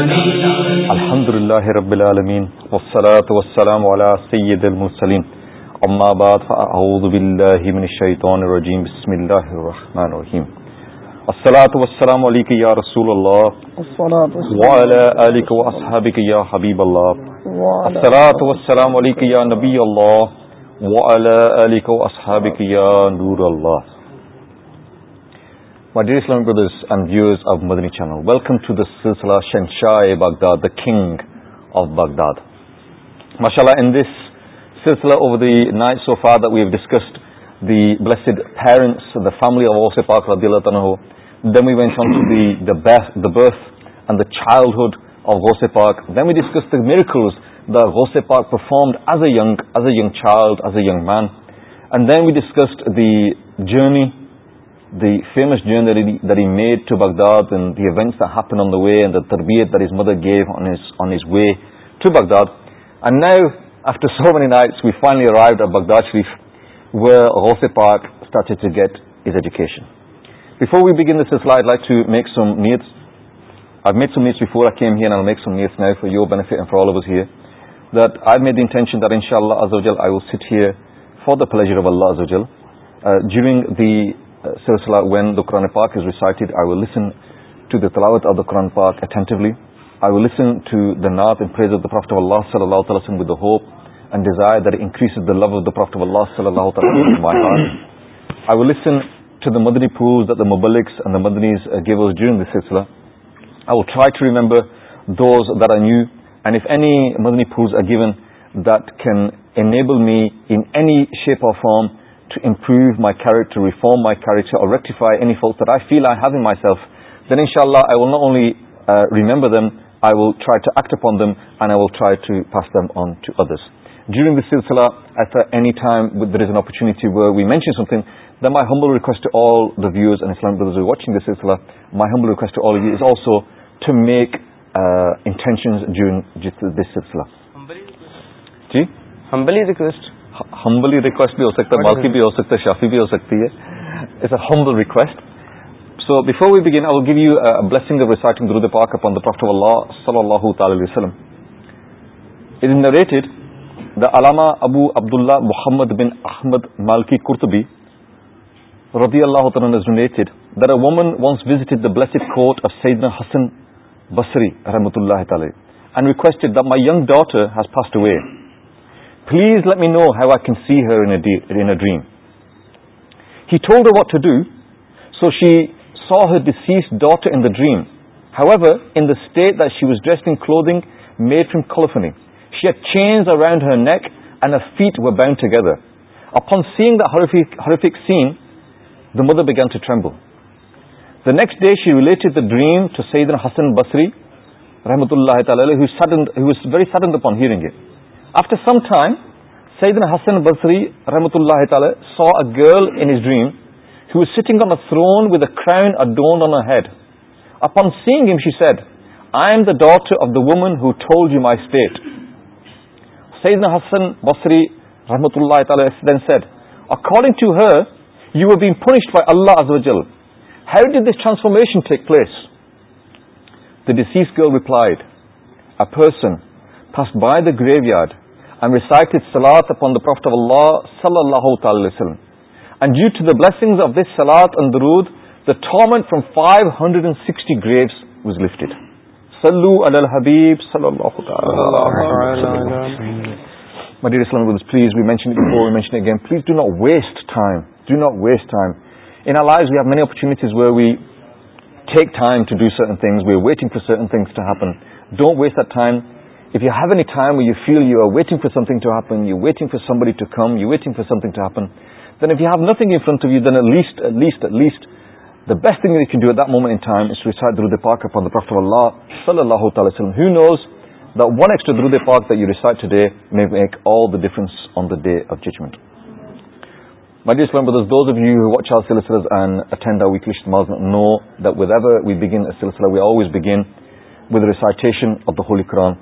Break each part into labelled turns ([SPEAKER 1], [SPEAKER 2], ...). [SPEAKER 1] الحمد لله رب العالمين والصلاة والسلام والسلام على سيد المرسلين بعد بالله من الشيطان الرجيم بسم الله الله الله الرحمن الرحيم الصلاة عليك يا يا رسول وعلى آلك وأصحابك حبيب الصلاة والسلام عليك يا نبي الله وعلى آلك وأصحابك يا نور الله واٹر بردرس مدنی چینل ویلکم ٹوسل کنگ باغداد ماشاء اللہ انس سلسلہ چائلڈہڈ آفاکڈ as as child as a young man then we discussed the journey the famous there made to Baghdad way درز mother gave once way to Baghdad so many night to get education د ان شاء اللہ for the full اظہر جیو the سلسلہ when دا قرآن پاک از recited I will listen to دا تلاوت of the قرآن پاک اٹینٹولی آئی will listen to the نات and praise of the prophet اللہ صلی اللہ تعالی وسلم with the hope and desire that increase the love of the prophet اللہ صلی اللہ تعالی I will listen to the مدنی پروز دا مبلکس اینڈ دا مدنیز گیو از ڈیورنگ دس سلسلہ I will try to remember those that are new and if any مدنی pearls are given that can enable me in any shape of form to improve my character reform my character or ریٹائیٹ I feel I he my self then ان شاء اللہ I will not N remember them I will try to act upon them and I will try to fast this سلسلہ at there is an opportunity we mention thy humble request to this watching my humble request also to میکنشنگ سلسلہ humbly request بھی ہو سکتا ہے باقی بھی ہو سکتا ہے شافی بھی ہو سکتی ہے it's a humble request so before we begin I will give you blessing of reciting گرو دا پاک اپن دا پروفٹ اللہ صلی اللہ تعالی علیہ وسلم اٹ از نریٹڈ دا علامہ ابو عبداللہ محمد بن احمد مالکی کرتبی رضی اللہ تعالیٰ از narrated there a woman once visited the blessed court of سیدنا حسن بصری رحمت اللہ تعالی and requested the my young daughter has passed away please let me know have I see a dream he told to so she so he Cs dot in dream who ever int dish clothing made N کلوفنی she اچین and her neck and a fat و phone seeing seen to Trump next day she we late dream to see دن ہسن بسری رحمت اللہ تعالیزن phone here after some time سئیدن Hasan Basri رحمت اللہ تعالیٰ saw a girl in his dream has sitting on a throne ودے crown and upon seeing said I am the daughter of the woman who told my state سیدن Hasan Basri رحمتہ اللہ according to her you view been punish by اللہ از وجل have did this transformation take place we فلائیڈنس by the graveyard صلی اللہ of this سلات five hundred please ویشنز for سرٹنگ if you have a time you feel you are waiting for something to happen you waiting for somebody to come you waiting for something to ہیتنگ انسٹ لیسٹینٹ اللہ صلی اللہ تعالیٰ ونسٹر پاک recite day me make all the difference on of judgment no دور ویگنل we always begin reciting of the holy Quran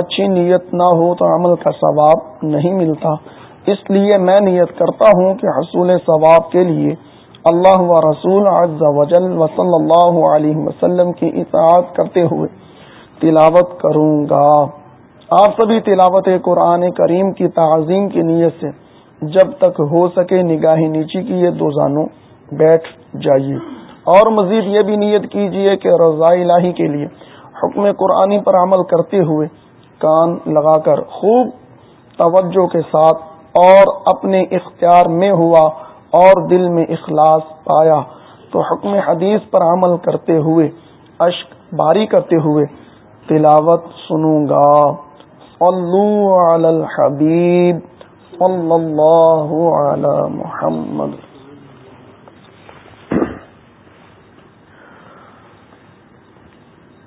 [SPEAKER 2] اچھی نیت نہ ہو تو عمل کا ثواب نہیں ملتا اس لیے میں نیت کرتا ہوں کہ حصول ثواب کے لیے اللہ و رسول عز اللہ علیہ وسلم کی اطاعت کرتے ہوئے تلاوت کروں گا آپ سبھی تلاوت قرآن کریم کی تعظیم کی نیت سے جب تک ہو سکے نگاہی نیچی کی یہ دو زانوں بیٹھ جائیے اور مزید یہ بھی نیت کیجیے کہ رضاء الہی کے لیے حکم قرآنی پر عمل کرتے ہوئے کان لگا کر خوب توجہ کے ساتھ اور اپنے اختیار میں ہوا اور دل میں اخلاص پایا تو حکم حدیث پر عمل کرتے ہوئے اشک باری کرتے ہوئے تلاوت سنوں گا صلو علی الحبیب اللہ علی محمد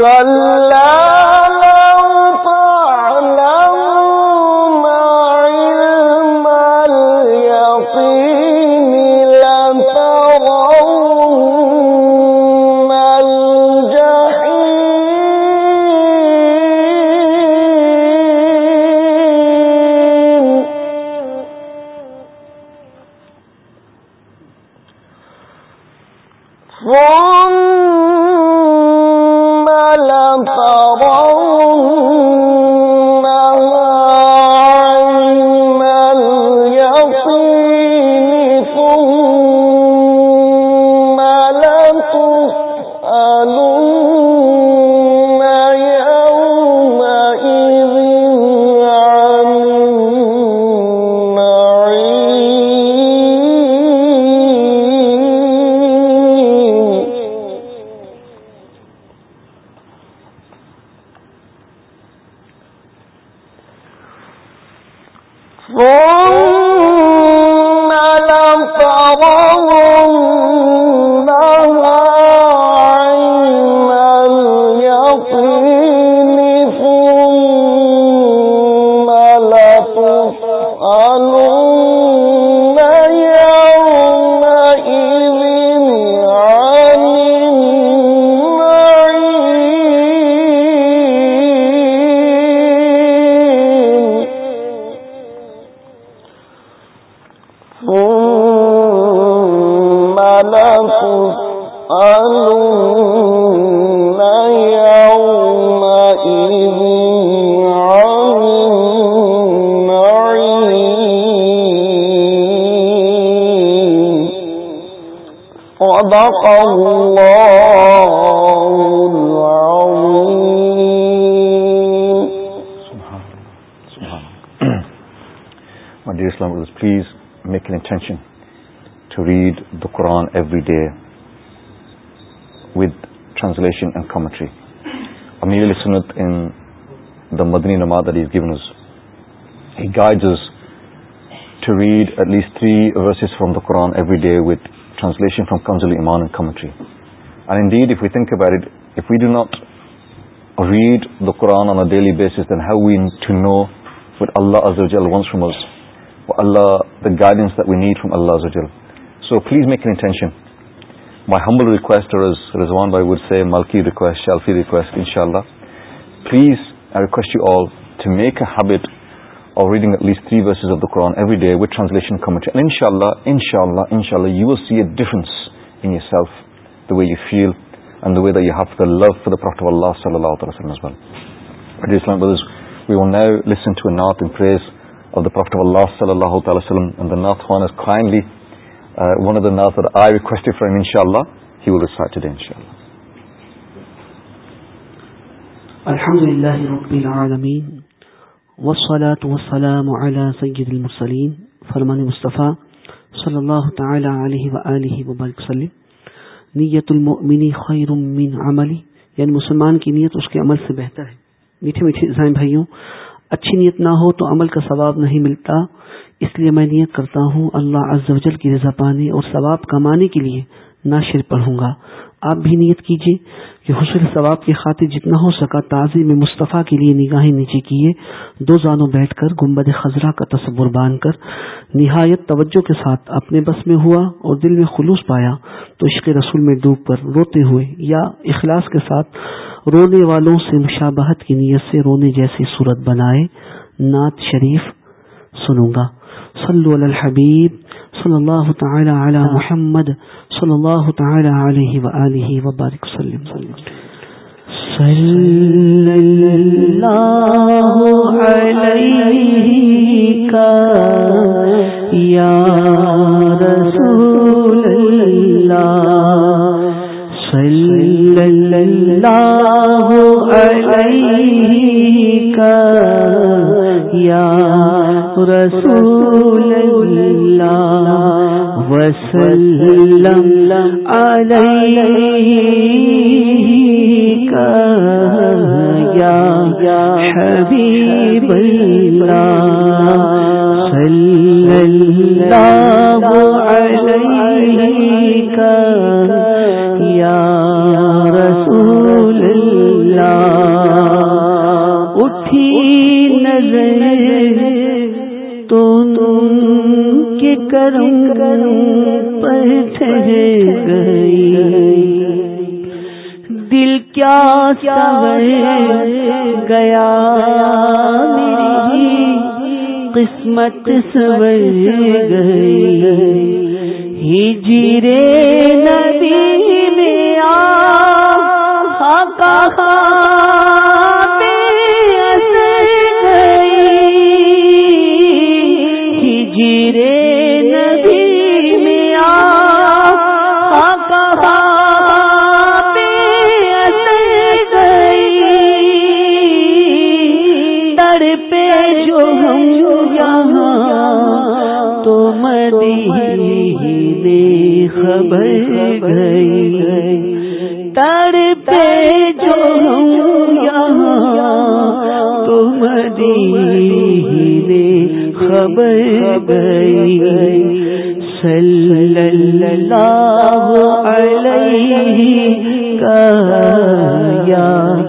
[SPEAKER 3] کل sir
[SPEAKER 1] guides to read at least three verses from the Quran every day with translation from Kanzul Iman and commentary and did if you تنٹ it we did not read the Quran only because then have we to know with اللہ اظہر اللہ the guidance we need from اللہ اظہر جل so please make intention my humble request Rizwan بائی with سے ملکی ریکویسٹ شیلفی ریکویسٹ ان شاء اللہ please I request you all to make a habit of reading at least three verses of the Quran every day with translation commentary. And inshallah, inshallah, inshallah, you will see a difference in yourself, the way you feel, and the way that you have the love for the Prophet of Allah sallallahu alayhi wa sallam as well. My dear Islam brothers, we will now listen to a naat in praise of the Prophet of Allah sallallahu alayhi wa sallam. And the naat one is kindly, uh, one of the naat that I requested for him inshallah, he will recite today inshallah.
[SPEAKER 4] الحمد لله رب العالمين والصلاة والسلام على سيد المرسلين فرمان مصطفى صلى الله تعالى عليه وآله وبارك وسلم نیت المؤمن خیر من عملی یعنی مسلمان کی نیت اس کے عمل سے بہتر ہے میٹھے میٹھے اسلام بھائیوں اچھی نیت نہ ہو تو عمل کا ثواب نہیں ملتا اس لیے میں نیت کرتا ہوں اللہ عز و جل کی رضا پانے اور ثواب کمانے کے لیے پڑھوں گا آپ بھی نیت کیجیے کہ حسن ثواب کی خاطر جتنا ہو سکا تازی میں مصطفیٰ کے لیے نگاہیں نیچے کیے دو زانوں بیٹھ کر گمبد خزرہ کا تصور بان کر نہایت توجہ کے ساتھ اپنے بس میں ہوا اور دل میں خلوص پایا تو عشق رسول میں ڈوب کر روتے ہوئے یا اخلاص کے ساتھ رونے والوں سے مشابہت کی نیت سے رونے جیسی صورت بنائے نعت شریف سنوں گا صلو علی الحبیب صلی اللہ تعالی علی محمد صلی اللہ تعالی علیہ وآلہ وبارک وسلم صلی
[SPEAKER 3] اللہ علیہ کا یا رسول اللہ صلی اللہ علیہ کا یا رسوللا وسل یا حبیب اللہ صلی اللہ کروں پر پہ گئی دل کیا سور گیا میری قسمت سور گئی جیرے نبی میں آ ہاں خبر گئی تر پہ جو تم دے خبر گئی سل علیہ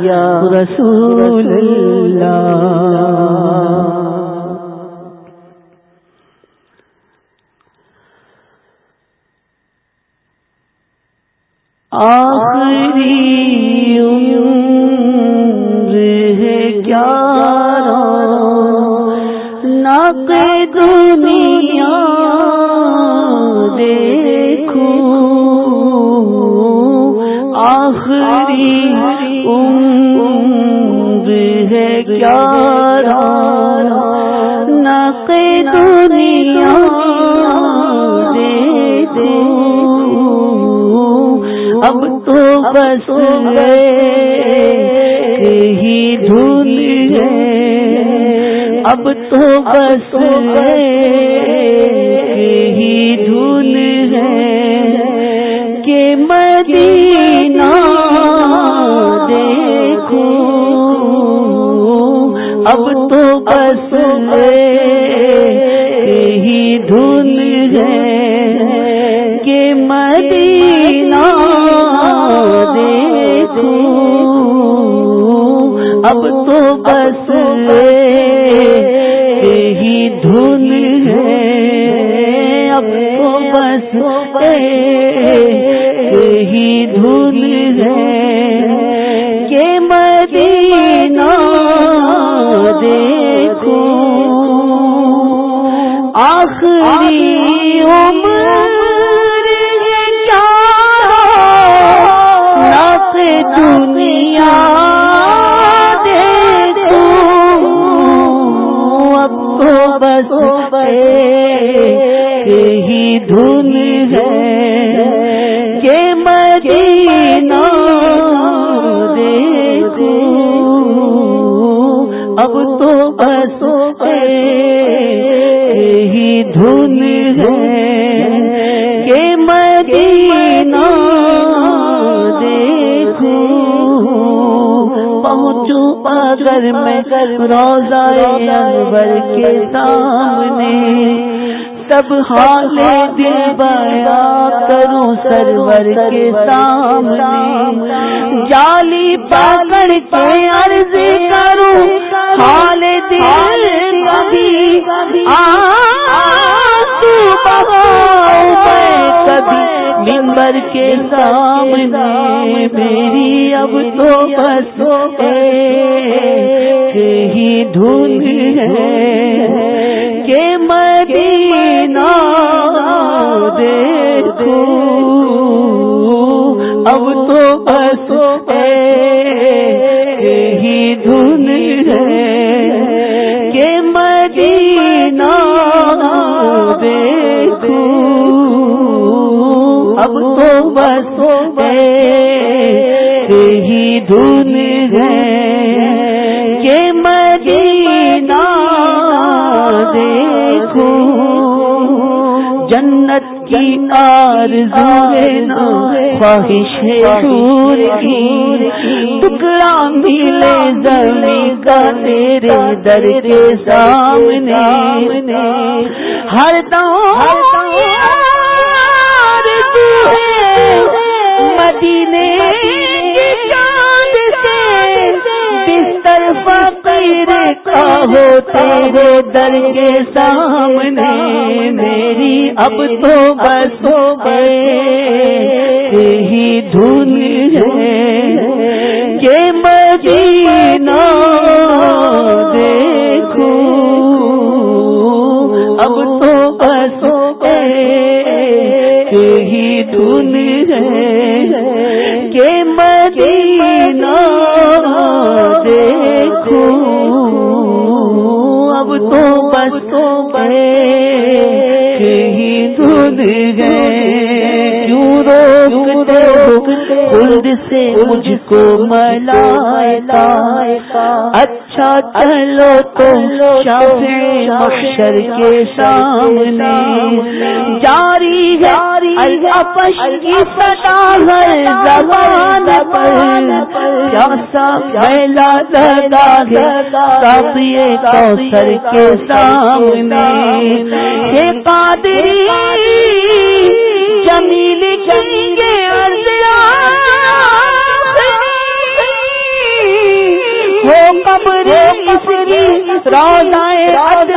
[SPEAKER 3] یا رسول اللہ اب تو بس ہی دھن ہے کہ مدینہ دیکھو اب تو بس ہی دھن ہے کہ مدینہ دیکھو اب تو سلے ہی دھن ہے اب تو بس ہی دھن ہے کہ مدینہ دیکھو آخری عمر کیا نت دنیا اب تو بسوں گے ہی دھول کہ میں پہنچوں اگر میں کر انور کے سامنے تب کرو سرور کے سامنے جالی پاگڑ کے عرض کرو حال دل کبھی ممبر کے سامنے میری اب تو بسو ہی دھند ہے کے مدینہ دیکھو اب تو بس ہی دھن ہے کہ مدینہ دیکھو اب تو بس ہی دھن ہے کہ آرزو خواہش دور کی ٹکڑا ملے زمین کا تیرے در کے سامنے ہر دم مدینے سے بستر فقیر تیرو در کے سامنے میری اب تو بس ہو گئے یہی دھن ہے شی پھر سے مجھ کو ملا اچھا چلو تو محشر کے سامنے جاری جاری کی سدا ہے زبان پر جیسا پہلا دادا سب یہ کوثر کے سامنے یہ پادری جمیل لکھیں گے وہ کب رے مسری رو نائر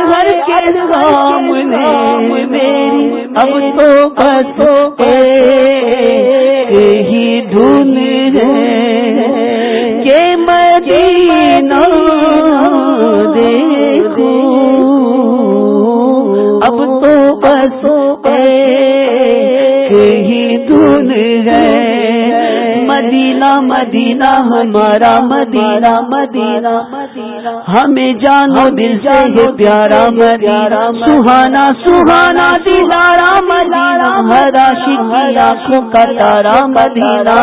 [SPEAKER 3] کے رام روم میری اب تو بسوں ہی دھن رے کہ مدینہ دیکھو اب تو بسوں ہے مدینہ ہمارا مدینہ مدینہ ہمیں جانو دل جا پیارا مدینہ سہانا سہانا دلارا مدینہ ہر ہرا شی ہر کا تارا مدینہ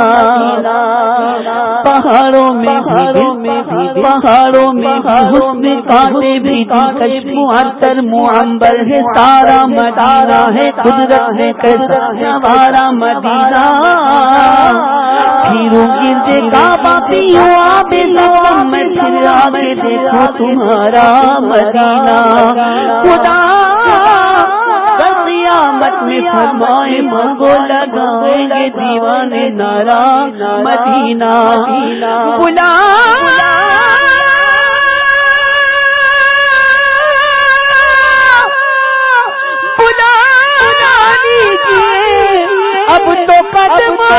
[SPEAKER 3] پہاڑوں میں پہاڑوں میں بھی پہاڑوں میں پہاڑوں میں پاس بھی کشمیر معمبر ہے تارا مدارا ہے قدرت ہے کیسا ہمارا مدینہ پھروں ماتی ہوا بے ما میں دے دیکھا تمہارا مدینہ خدا مت میں فرمائے منگو دیوانے دیوان مدینہ بلانے اب تو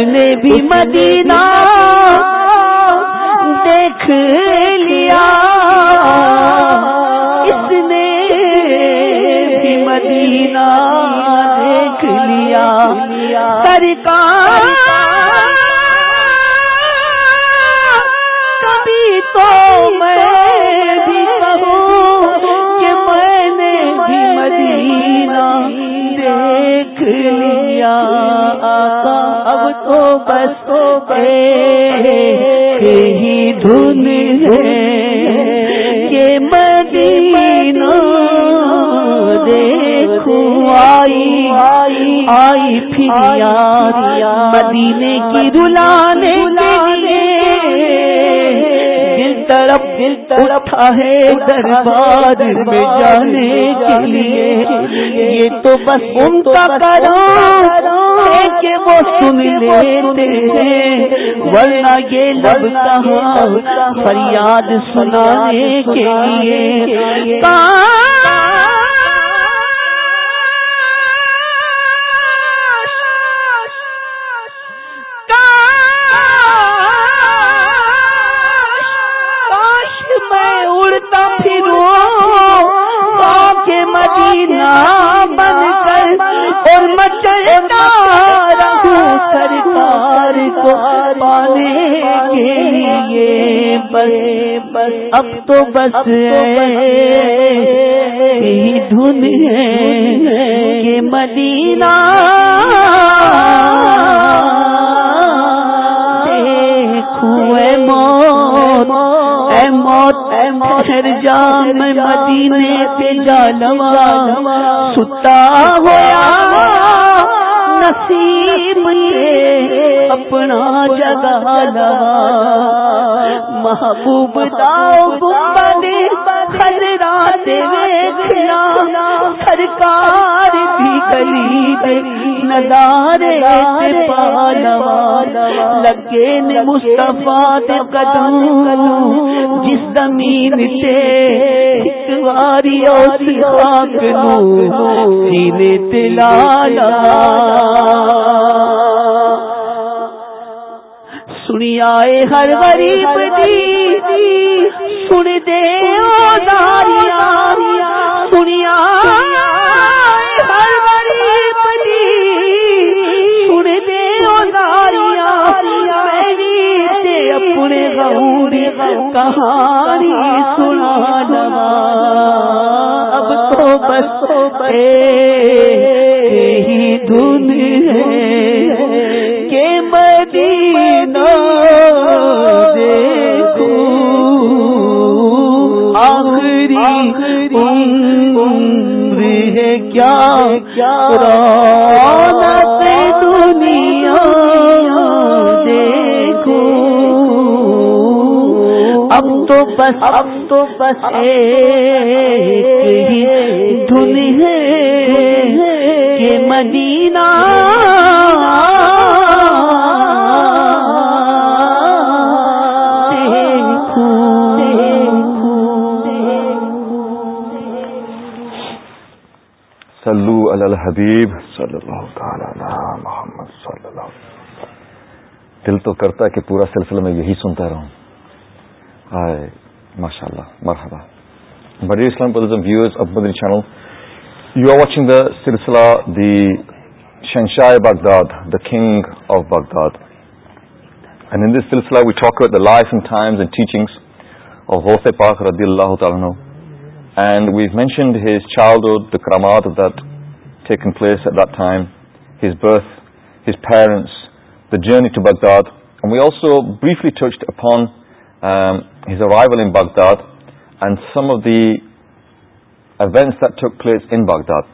[SPEAKER 3] مدینہ دیکھ لیا اس نے بھی مدینہ دیکھ لیا سرکار کبھی تو میں بسوں پڑے ہی دھن کہ مدینہ دیکھو آئی آئی آئی پھر مدینے کی دلانے بلانے طرف دل تڑپا ہے دربار میں جانے کے لیے یہ تو بس ان کا ہے کہ وہ سن لیتے ہیں ورنہ یہ لب کہاں فریاد سنانے کے لیے کہاں مدارا سرکار کو پالے گے گے بے بس اب تو بس دھن کے مدینہ کھوئ موت اے موت اے موت ہر جام میں مدینے پہ جا لوا ستا ہوا نصیب یہ اپنا جگہ لا محبوب داؤ گنبا سرکار بھی دے ندارے پالوا لگے نے قدم کار پلیری لار بال مستفا تشتمی مینوا کرو تلا دنیا ہر غریب دی سن داریاں سنیا ہر دے او داریاں میری تے اپنے غور کہانی سنا تو پر نہ دیکھو آخری عمر ہے کیا کیا رونق دنیا دیکھو اب تو بس اب تو بس پہ دھن ہے مدینہ
[SPEAKER 1] علی الحبیب صلی اللہ تعالی محمد صلی اللہ علیہ دل تو کرتا کہ پورا سلسلہ میں یہی سنتا رہوں ہائے ماشاء اللہ مرحبا بڑی اسلام پردم ویورز اب Madani channel you are watching the سلسلہ دی شنشائے Baghdad the king of Baghdad and in this سلسلہ we talk the life and times and teachings of Ghaus Pak رضی اللہ تعالیٰ and we mentioned his childhood the کرامات of that taken place at that time, his birth, his parents, the journey to Baghdad, and we also briefly touched upon um, his arrival in Baghdad and some of the events that took place in Baghdad.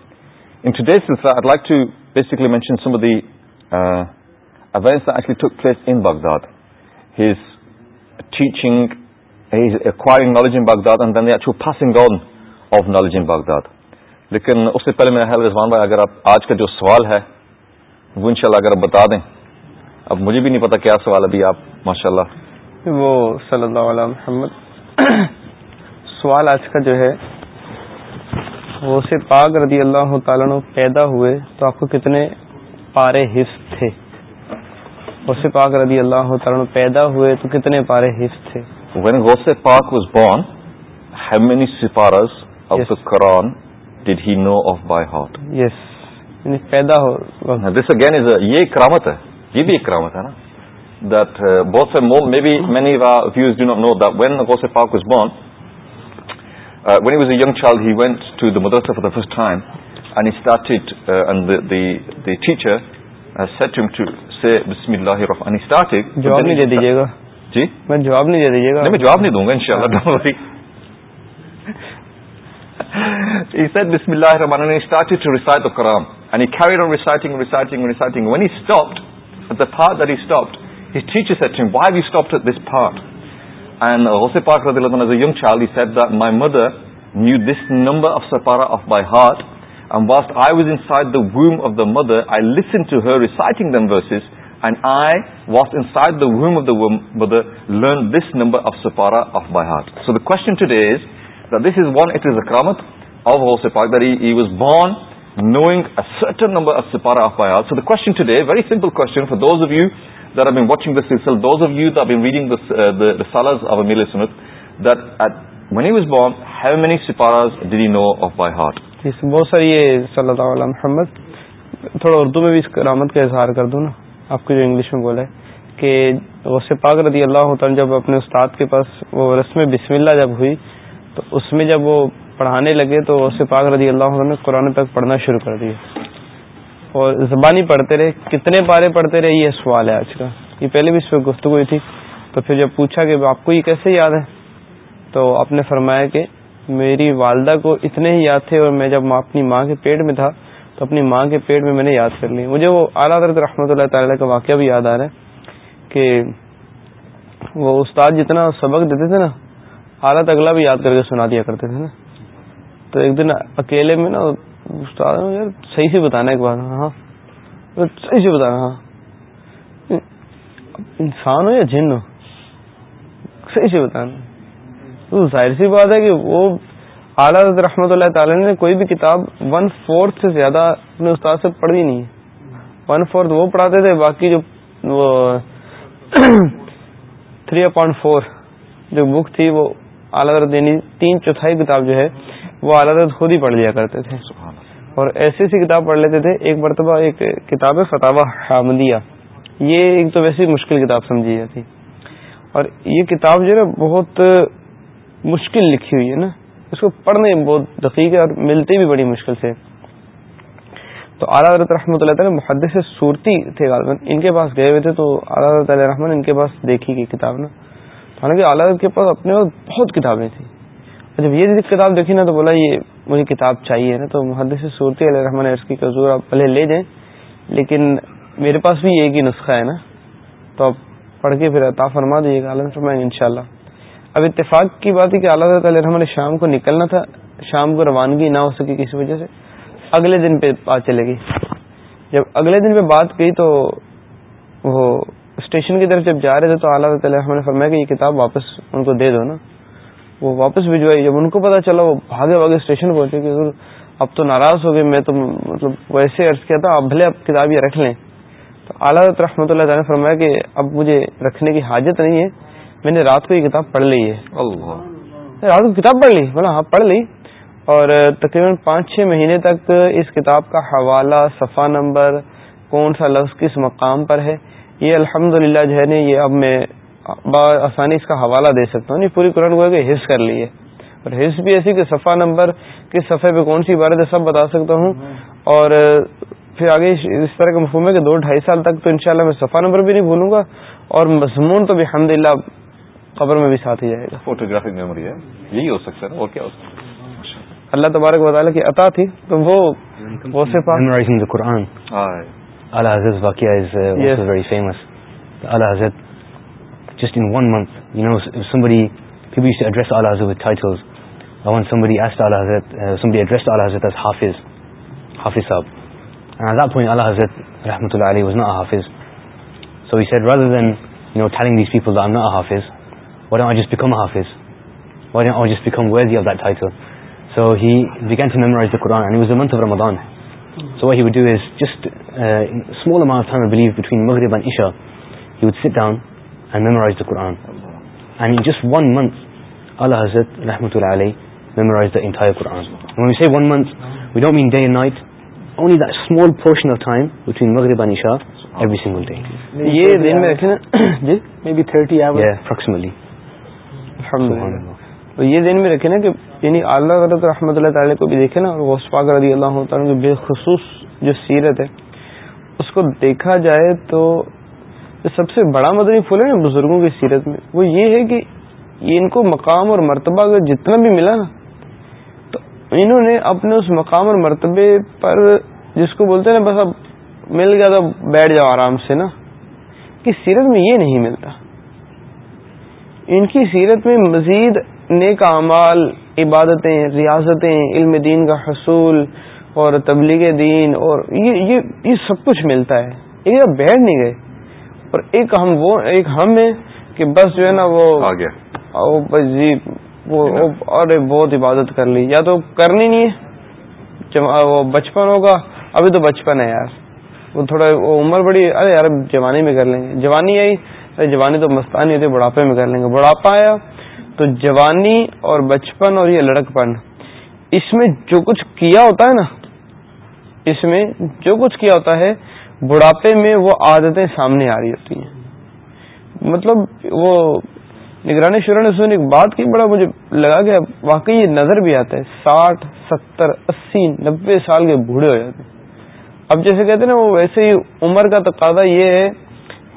[SPEAKER 1] In today's silsila, I'd like to basically mention some of the uh, events that actually took place in Baghdad. His teaching, his acquiring knowledge in Baghdad, and then the actual passing on of knowledge in Baghdad. لیکن اس سے پہلے میرا خیال رضوان بھائی اگر آپ آج کا جو سوال ہے وہ انشاءاللہ اگر آپ بتا دیں اب مجھے بھی نہیں پتا کیا سوال ابھی آپ ماشاء اللہ
[SPEAKER 5] وہ صلی اللہ علیہ محمد سوال آج کا جو ہے وہ سے پاک رضی اللہ تعالیٰ پیدا ہوئے تو آپ کو کتنے پارے حص تھے پاک رضی اللہ تعالیٰ پیدا ہوئے تو کتنے پارے حص تھے
[SPEAKER 1] how many of yes. the Quran did he know of by heart yes پیدا ہو دس اگین از یہ کرامت ہے یہ بھی ایک کرامت ہے نا دیٹ دیٹ بہت سے may be many views do not know when پاک born was a young child ہیٹ میئر جی میں جواب نہیں دے دیجیے گا میں جواب نہیں دوں گا ان شاء اللہ مائی مدرس نمبر آف سر پارا of my heart I was انائڈ the womb of the mother I listen to her recital womb of the whether learn this number of سر پارا of my heart so the question today بہت ساری
[SPEAKER 5] صلی اللہ علیہ محمد تھوڑا اردو میں بھی اسامت کا اظہار کر دوں نا آپ کو جو انگلش میں بولا کہ وہ سپاگر اللہ جب اپنے استاد کے پاس رسم بسم اللہ جب ہوئی تو اس میں جب وہ پڑھانے لگے تو اس پاک رضی اللہ عنہ نے قرآن تک پڑھنا شروع کر دیا اور زبانی پڑھتے رہے کتنے پارے پڑھتے رہے یہ سوال ہے آج کا یہ پہلے بھی اس پہ گفتگو تھی تو پھر جب پوچھا کہ آپ کو یہ کیسے یاد ہے تو آپ نے فرمایا کہ میری والدہ کو اتنے ہی یاد تھے اور میں جب اپنی ماں کے پیٹ میں تھا تو اپنی ماں کے پیٹ میں میں نے یاد کر لی مجھے وہ اعلیٰ حضرت رحمۃ اللہ تعالیٰ کا واقعہ بھی یاد آ رہا ہے کہ وہ استاد جتنا سبق دیتے تھے نا حالت اگلا بھی یاد کر کے سنا دیا کرتے تھے نا تو ایک دن اکیلے میں نا استاد صحیح سے بتانا بتانا ایک ہاں ہاں صحیح سے ہاں۔ انسان ہو یا جن ہو صحیح سے بتانا تو ظاہر سی بات ہے کہ وہ اعلیٰ رحمۃ اللہ تعالی نے کوئی بھی کتاب ون فورتھ سے زیادہ اپنے استاد سے پڑھی نہیں ہے ون فورتھ وہ پڑھاتے تھے باقی جو وہ تھری اپوائنٹ فور جو بک تھی وہ یعنی تین چوتھائی کتاب جو ہے وہ حضرت خود ہی پڑھ لیا کرتے تھے اور ایسی ایسی کتاب پڑھ لیتے تھے ایک مرتبہ ایک کتاب ہے فتح حامدیہ یہ ایک تو ویسی مشکل کتاب سمجھی جاتی اور یہ کتاب جو ہے نا بہت مشکل لکھی ہوئی ہے نا اس کو پڑھنے میں بہت دقیق ہے اور ملتی بھی بڑی مشکل سے تو اعلیٰ حضرت رحمۃ اللہ تعالیٰ محدث صورتی تھے ان کے پاس گئے ہوئے تھے تو اعلیٰ رحمان پاس دیکھی گئی کتاب نا حالانکہ اعلیٰ کے پاس اپنے بہت کتابیں تھیں جب یہ کتاب دیکھی نا تو بولا یہ مجھے کتاب چاہیے نا تو محدث صورتی علیہ عرض کی آپ پہلے لے جائیں لیکن میرے پاس بھی ایک ہی نسخہ ہے نا تو آپ پڑھ کے پھر عطا فرما دیجیے گا عالم فرمائیں گے ان شاء اللہ اب اتفاق کی بات ہے کہ اعلیٰ علیہ رحمٰن شام کو نکلنا تھا شام کو روانگی نہ ہو سکی کسی وجہ سے اگلے دن پہ بات چلے گی جب اگلے دن پہ بات کی تو وہ اسٹیشن کی طرف جب جا رہے تھے تو اعلیٰ ہم نے فرمایا کہ یہ کتاب واپس ان کو دے دو نا وہ واپس بھجوائی جب ان کو پتا چلا وہ بھاگے بھاگے اسٹیشن پہنچے کہ اب تو ناراض ہو گئے میں تو مطلب ویسے عرض کیا تھا آپ کتاب یہ رکھ لیں تو اعلیٰ رحمۃ اللہ تعالیٰ نے فرمایا کہ اب مجھے رکھنے کی حاجت نہیں ہے میں نے رات کو یہ کتاب پڑھ لی ہے رات کو کتاب پڑھ لی بولا ہاں پڑھ لی اور تقریباً پانچ چھ مہینے تک اس کتاب کا حوالہ صفحہ نمبر کون سا لفظ کس مقام پر ہے یہ الحمد للہ جو ہے نا یہ اب میں آسانی اس کا حوالہ دے سکتا ہوں پوری قرآن کو حص کر لیے اور حص بھی ایسی کہ صفحہ نمبر کس صفحے پہ کون سی عبارت ہے سب بتا سکتا ہوں اور پھر آگے اس طرح کا مفہوم ہے کہ دو ڈھائی سال تک تو انشاءاللہ میں صفحہ نمبر بھی نہیں بھولوں گا اور مضمون تو بھی الحمد للہ قبر میں بھی ساتھ ہی جائے گا فوٹو گرافک میموری ہے
[SPEAKER 1] یہی ہو سکتا ہے اور کیا ہو سکتا
[SPEAKER 5] ہے اللہ تبارک وطالعہ کی کہ تھی تو وہ
[SPEAKER 6] قرآن جسٹ اِن ون سمبری پی بی سی ایڈریس سمبری ایڈریس تو حافظ حافظ صاحب الہ حضرت رحمتہ اللہ علیہ وز نو حافظ سو وی سیز رینا مغرب این ایشا جسٹ ون منتھ اللہ حضرت رحمۃ اللہ میمورائز اے ونتھ میٹ نائٹنٹو مغرب این ایشا ڈے یہ دین میں رکھے نا
[SPEAKER 5] کہ یعنی اللہ تعالیٰ رحمۃ اللہ تعالیٰ کو بھی دیکھے نا اور وسفاق جو سیرت ہے اس کو دیکھا جائے تو سب سے بڑا مدنی پھول ہے نا بزرگوں کی سیرت میں وہ یہ ہے کہ ان کو مقام اور مرتبہ اگر جتنا بھی ملا نا تو انہوں نے اپنے اس مقام اور مرتبے پر جس کو بولتے ہیں نا بس اب مل گیا تو بیٹھ جاؤ آرام سے نا کہ سیرت میں یہ نہیں ملتا ان کی سیرت میں مزید نیک اعمال عبادتیں ریاستیں علم دین کا حصول اور تبلیغ دین اور یہ یہ, یہ سب کچھ ملتا ہے یہ بیٹھ نہیں گئے اور ایک ہم وہ ایک ہم ہے کہ بس جو ہے نا وہ جی وہ ارے بہت عبادت کر لی یا تو کرنی نہیں ہے وہ بچپن ہوگا ابھی تو بچپن ہے یار وہ تھوڑا وہ عمر بڑی ارے یار جوانی میں کر لیں گے جوانی آئی ارے جوانی تو مستانی ہوتی بڑھاپے میں کر لیں گے بڑھاپا آیا تو جوانی اور بچپن اور یہ لڑک پن اس میں جو کچھ کیا ہوتا ہے نا اس میں جو کچھ کیا ہوتا ہے بڑھاپے میں وہ عادتیں سامنے آ رہی ہوتی ہیں مطلب وہ نگرانی نے ایک بات کی بڑا مجھے لگا کہ واقعی یہ نظر بھی آتا ہے ساٹھ ستر اسی نبے سال کے بوڑھے ہو جاتے ہیں اب جیسے کہتے ہیں نا وہ ویسے ہی عمر کا تقاضا یہ ہے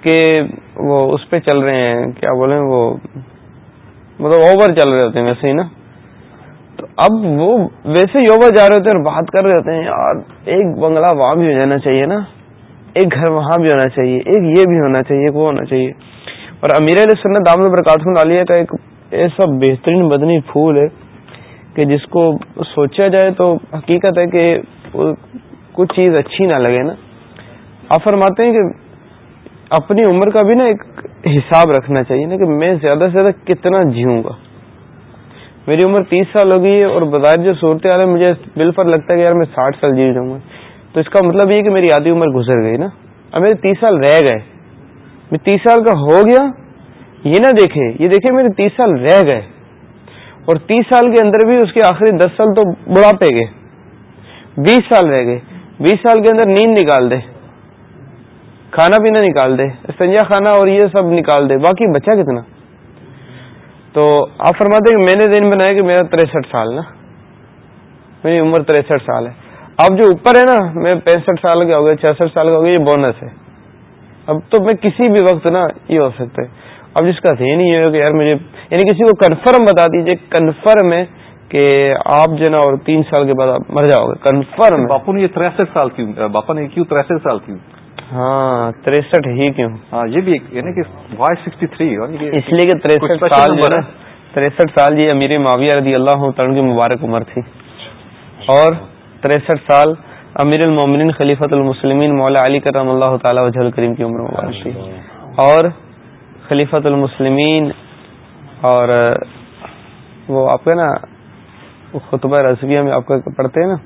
[SPEAKER 5] کہ وہ اس پہ چل رہے ہیں کیا بولیں وہ مطلب اوور چل رہے ہوتے ہیں ویسے ہی نا تو اب وہ ویسے ہی اوور جا رہے ہوتے ہیں اور بات کر رہے ہوتے ہیں یار ایک بنگلہ وہاں بھی ہو جانا چاہیے نا ایک گھر وہاں بھی ہونا چاہیے ایک یہ بھی ہونا چاہیے ایک وہ ہونا چاہیے اور امیر علیہ سن نے دامد پرکاشن ڈالیا کا ایک ایسا بہترین بدنی پھول ہے کہ جس کو سوچا جائے تو حقیقت ہے کہ کچھ چیز اچھی نہ لگے نا آپ فرماتے ہیں کہ اپنی عمر کا بھی نا ایک حساب رکھنا چاہیے نا کہ میں زیادہ سے زیادہ کتنا جیوں گا میری عمر تیس سال ہو گئی ہے اور بظاہر جو صورت حال ہے مجھے بل پر لگتا ہے کہ یار میں ساٹھ سال جی جاؤں گا تو اس کا مطلب یہ کہ میری آدھی عمر گزر گئی نا اب میرے تیس سال رہ گئے میں تیس سال کا ہو گیا یہ نہ دیکھے یہ دیکھے میرے تیس سال رہ گئے اور تیس سال کے اندر بھی اس کے آخری دس سال تو بڑھا پے گئے بیس سال رہ گئے بیس سال کے اندر نیند نکال دے کھانا پینا نکال دے استنجا کھانا اور یہ سب نکال دے باقی بچہ کتنا تو آپ فرما دیں میں نے دن بنایا کہ میرا تریسٹھ سال نا میری عمر تریسٹھ سال ہے اب جو اوپر ہے نا میں پینسٹھ سال کا ہو گیا چھسٹھ سال کا ہو گیا یہ بونس ہے اب تو میں کسی بھی وقت نا یہ ہو سکتے اب جس کا ذہن ہی کہ یار مجھے یعنی کسی کو کنفرم بتا دیجیے کنفرم ہے کہ آپ جو نا اور تین سال کے بعد آپ مر جاؤ گے کنفرم باپو نے یہ تریسٹھ سال کی باپا نے کیوں تریسٹھ سال کی ہاں تریسٹ ہی کیوں ہاں، یہ بھی یعنی کہ
[SPEAKER 1] وائی سکسٹی تھری اس لیے کہ تریسٹ
[SPEAKER 5] تریسٹھ سال یہ امیر معاویہ رضی اللہ عنہ کی مبارک عمر تھی اچھا۔ اور تریسٹھ سال امیر المومن خلیفۃ المسلمین مولا علی کرم اللہ تعالی وجہ کریم کی عمر مبارک تھی اور خلیفۃ المسلمین اور وہ آپ کا نا خطبہ رضویہ میں آپ کا پڑھتے ہیں نا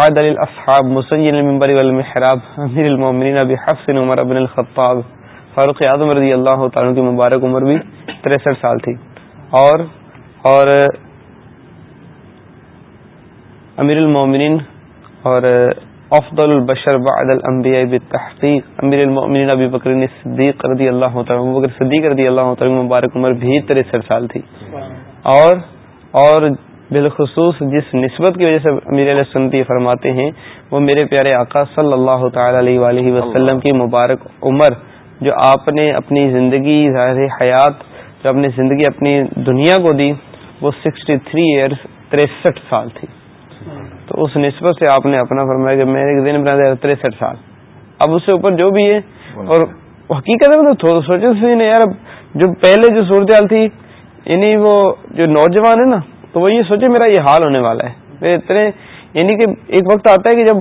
[SPEAKER 5] عادل الاصحاب مسنجل المنبر والمحراب امیر المومنین ابی حفظ عمر بن الخطاب فاروق عظم رضی اللہ تعالیٰ کی مبارک عمر بھی 63 سال تھی اور اور امیر المومنین اور افضل البشر بعد الانبیاء بالتحقیق امیر المومنین ابی بکر صدیق رضی اللہ تعالیٰ بکر صدیق رضی اللہ تعالیٰ کی مبارک عمر بھی 63 سال تھی اور اور بالخصوص جس نسبت کی وجہ سے میرے سنتی فرماتے ہیں وہ میرے پیارے آقا صلی اللہ تعالی علیہ وآلہ وسلم کی مبارک عمر جو آپ نے اپنی زندگی ظاہر حیات جو اپنی زندگی اپنی دنیا کو دی وہ سکسٹی تھری ایئرس تریسٹھ سال تھی تو اس نسبت سے آپ نے اپنا فرمایا کہ میں دیا تریسٹھ سال اب اس سے اوپر جو بھی ہے اور حقیقت ہے تو سوچے یار جو پہلے جو صورتحال تھی یعنی وہ جو نوجوان ہے نا تو وہ یہ سوچے میرا یہ حال ہونے والا ہے اتنے یعنی کہ ایک وقت آتا ہے کہ جب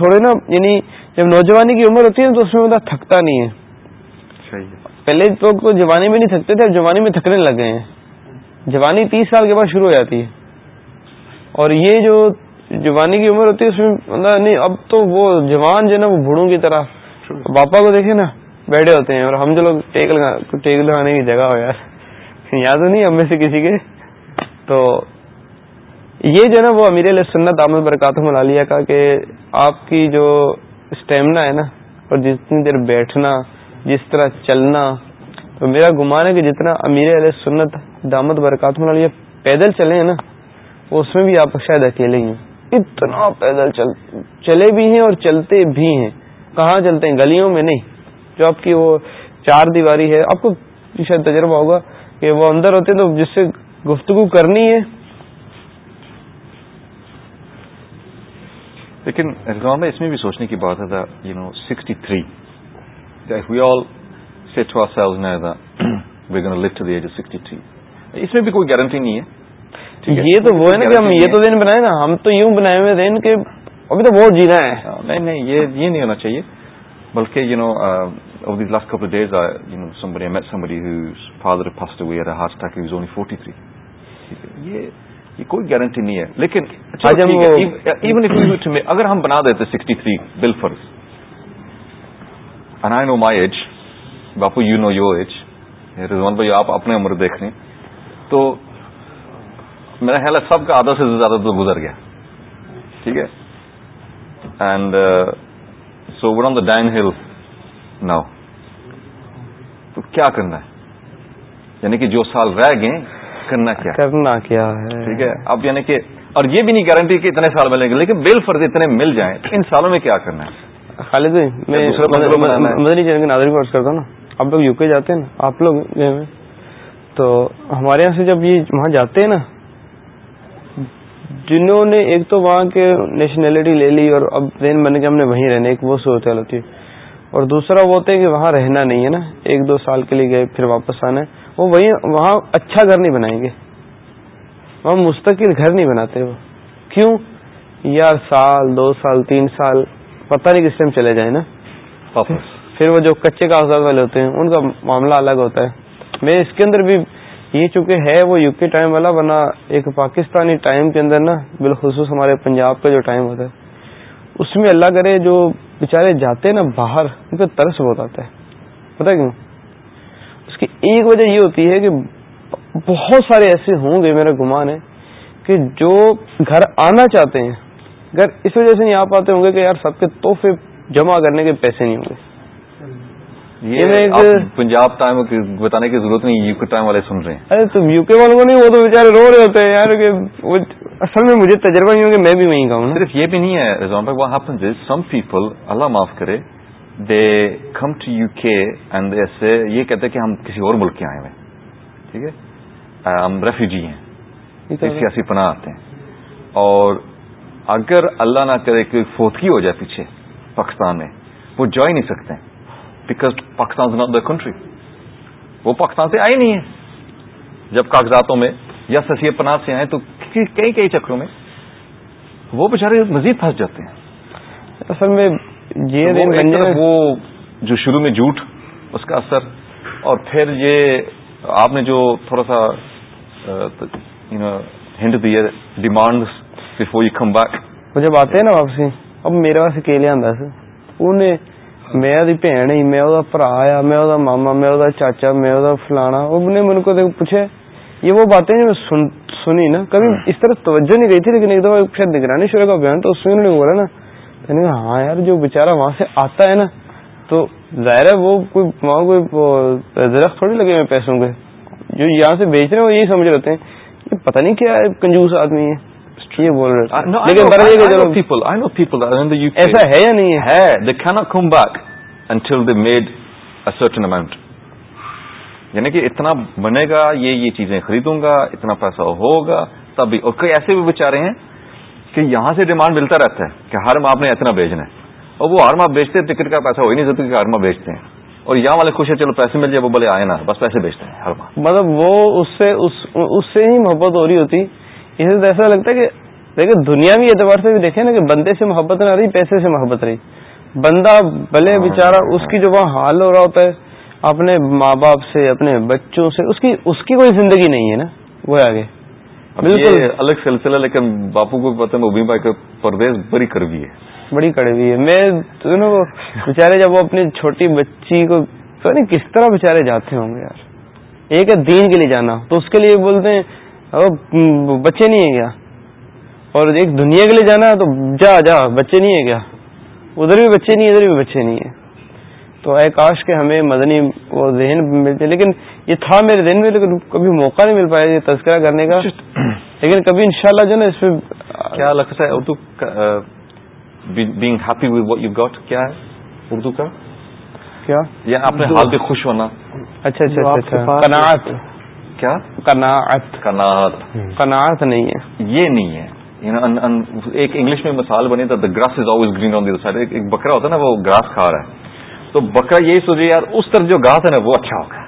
[SPEAKER 5] تھوڑے نا یعنی جب نوجوانی کی عمر ہوتی ہے تو اس میں تھکتا نہیں
[SPEAKER 3] ہے
[SPEAKER 5] پہلے تو جوانی میں نہیں تھکتے تھے اب جوانی میں تھکنے لگ گئے ہیں جوانی تیس سال کے بعد شروع ہو جاتی ہے اور یہ جو جوانی کی عمر ہوتی ہے اس میں مطلب نہیں اب تو وہ جوان جو ہے نا وہ بھوڑوں کی طرح باپا کو دیکھے نا بیٹھے ہوتے ہیں اور ہم جو لوگ ٹیک لگا ٹیک لگانے کی جگہ ہو یار یاد نہیں ہم میں سے کسی کے تو یہ جو نا وہ امیر علیہ سنت دامد برکاتمل عالیہ کا کہ آپ کی جو اسٹیمنا ہے نا اور جتنی دیر بیٹھنا جس طرح چلنا تو میرا گمان ہے کہ جتنا امیر علیہ سنت دامت برکات ملالیہ پیدل چلے ہیں نا اس میں بھی آپ شاید اکیلے ہی اتنا پیدل چل چلے بھی ہیں اور چلتے بھی ہیں کہاں چلتے ہیں گلیوں میں نہیں جو آپ کی وہ چار دیواری ہے آپ کو شاید تجربہ ہوگا کہ وہ اندر ہوتے تو جس سے گفتگو کرنی
[SPEAKER 1] ہے لیکن اس میں بھی سوچنے کی بات ہے تھا sixty three all age sixty اس میں بھی کوئی گارنٹی نہیں ہے یہ تو وہ ہے نا کہ ہم یہ تو دن بنائے نا ہم تو یوں بنائے ہوئے دن کہ ابھی تو بہت جینا ہے نہیں نہیں یہ نہیں ہونا چاہیے بلکہ you know these last couple days آئے فادر اونلی فورٹی تھری یہ کوئی گارنٹی نہیں ہے لیکن ایون یو میں اگر ہم بنا دیتے سکسٹی تھری بل I know my age Bapu you know you age رضوان بھائی آپ اپنے عمر دیکھ لیں تو میرا خیال ہے سب کا آدھا سے زیادہ تو گزر گیا ٹھیک ہے اینڈ سو آن دا ڈائن ہل ناؤ تو کیا کرنا ہے یعنی کہ جو سال رہ گئے کرنا کیا
[SPEAKER 5] کرنا کیا ہے ٹھیک ہے
[SPEAKER 1] اب یعنی کہ اور یہ بھی نہیں گارنٹی کہ اتنے سال ملیں گے لیکن بل فرض اتنے مل جائیں ان سالوں میں کیا کرنا ہے
[SPEAKER 5] خالد میں دوسرے میں ناظرین کو عرض کرتا ہوں نا آپ لوگ یو کے جاتے ہیں نا آپ لوگ تو ہمارے یہاں سے جب یہ وہاں جاتے ہیں نا جنہوں نے ایک تو وہاں کے نیشنلٹی لے لی اور اب دین بنے کے ہم نے وہیں رہنے ایک وہ صورت حال ہوتی ہے اور دوسرا وہ ہوتا ہے کہ وہاں رہنا نہیں ہے نا ایک دو سال کے لیے گئے پھر واپس آنا ہے وہ وہی وہاں اچھا گھر نہیں بنائیں گے وہاں مستقل گھر نہیں بناتے وہ کیوں یار سال دو سال تین سال پتہ نہیں کس ٹائم چلے جائیں نا واپس پھر وہ جو کچے کاغذات والے ہوتے ہیں ان کا معاملہ الگ ہوتا ہے میں اس کے اندر بھی یہ چونکہ ہے وہ یو کے ٹائم والا ورنہ ایک پاکستانی ٹائم کے اندر نا بالخصوص ہمارے پنجاب کا جو ٹائم ہوتا ہے اس میں اللہ کرے جو بےچارے جاتے ہیں نا باہر ان کو ترس بہت آتا ہے پتا کیوں کی ایک وجہ یہ ہوتی ہے کہ بہت سارے ایسے ہوں گے میرا گمان ہے کہ جو گھر آنا چاہتے ہیں گھر اس وجہ سے نہیں آ پاتے ہوں گے کہ یار سب کے تحفے جمع کرنے کے پیسے نہیں ہوں
[SPEAKER 1] گے یہ پنجاب ٹائم بتانے کی ضرورت نہیں U U K K time والے سن رہے ہیں
[SPEAKER 5] ارے تم والوں کو نہیں وہ تو بےچارے رو رہے ہوتے ہیں
[SPEAKER 1] یار کہ اصل میں مجھے تجربہ نہیں ہوگا میں بھی وہیں گا یہ بھی نہیں ہے سم پیپل اللہ معاف کرے دے کم ٹو یو کے اینڈ یہ کہتے ہیں کہ ہم کسی اور ملک کے آئے ہوئے ٹھیک ہے ہم ریفیوجی ہیں سیاسی پناہ آتے ہیں اور اگر اللہ نہ کرے کہ فوتگی ہو جائے پیچھے پاکستان میں وہ جا ہی نہیں سکتے because Pakistan is not the country وہ پاکستان سے آئے نہیں ہیں جب کاغذاتوں میں یا سسی پناہ سے آئے تو کئی کئی چکروں میں وہ بیچارے مزید پھنس جاتے ہیں اصل میں یہ وہ جو شروع میں جھوٹ اس کا اثر اور پھر یہ آپ نے جو تھوڑا سا hint demand before you come back
[SPEAKER 5] جب آتے ہیں نا واپسی اب میرے پاس اکیلے کہ لیا میں ماما میں چاچا میں فلاں من پوچھا یہ وہ باتیں جو سنی نا کبھی ہاں۔ اس طرح توجہ نہیں گئی تھی لیکن ایک دفعہ شاید نگرانی شروع کا بیان تو اس میں انہوں نے بولا نا ہاں یار جو بےچارا وہاں سے آتا ہے نا تو ظاہر ہے وہ کوئی وہاں کوئی درخت تھوڑی لگے ہوئے پیسوں کے جو یہاں سے بیچ رہے ہیں وہ یہی سمجھ رہتے ہیں پتہ نہیں کیا کنجوس آدمی ہے یا
[SPEAKER 1] نہیں ہے دکھا نا یعنی کہ اتنا بنے گا یہ یہ چیزیں خریدوں گا اتنا پیسہ ہوگا تبھی کئی ایسے بھی بیچارے ہیں کہ یہاں سے ڈیمانڈ ملتا رہتا ہے کہ ہر ماں نے اتنا بھیجنا ہے اور وہ ہر ماہ بیچتے ہیں ٹکٹ کا پیسہ ہو ہی نہیں سکتا کہ ہر ماں بیچتے ہیں اور یہاں والے خوش ہیں چلو پیسے مل جائے وہ بولے آئے نا بس پیسے بیچتے ہیں ہر
[SPEAKER 5] مطلب وہ اس سے اس سے ہی محبت ہو رہی ہوتی اسے اس سے ایسا لگتا ہے کہ دیکھیں دنیا بھی اعتبار سے بھی دیکھیں نا کہ بندے سے محبت نہ رہی پیسے سے محبت رہی بندہ بھلے ہاں، بےچارا ہاں۔ اس کی جو وہاں حال ہو رہا ہوتا ہے اپنے ماں باپ سے اپنے بچوں سے اس کی اس کی کوئی زندگی نہیں ہے نا وہ آگے بالکل
[SPEAKER 1] الگ سلسلہ لیکن باپو کو پتہ ہے مبین بھائی کا پرویز بڑی کڑوی ہے بڑی
[SPEAKER 5] کڑوی ہے میں بےچارے جب وہ اپنی چھوٹی بچی کو تو نہیں کس طرح بےچارے جاتے ہوں گے یار ایک ہے دین کے لیے جانا تو اس کے لیے بولتے ہیں بچے نہیں ہیں کیا اور ایک دنیا کے لیے جانا ہے تو جا جا بچے نہیں ہیں کیا ادھر بھی بچے نہیں ادھر بھی بچے نہیں ہیں تو اے کاش کے ہمیں مدنی وہ ذہن ملتے لیکن یہ تھا میرے دن میں لیکن کبھی موقع نہیں مل پایا یہ تذکرہ کرنے کا لیکن کبھی انشاءاللہ جو نا اس میں
[SPEAKER 1] کیا لگتا ہے Urdu happy with you got کیا ہے اردو کا خوش ہونا
[SPEAKER 5] اچھا اچھا, اچھا،, اچھا۔
[SPEAKER 1] کیا نہیں ہے یہ نہیں ہے ایک انگلش میں مثال بنی آلوز گرین آن ایک بکرا ہوتا ہے نا وہ گراس کھا رہا ہے تو بکرا یہی سوچے یار اس طرف جو گاس ہے نا وہ اچھا ہوگا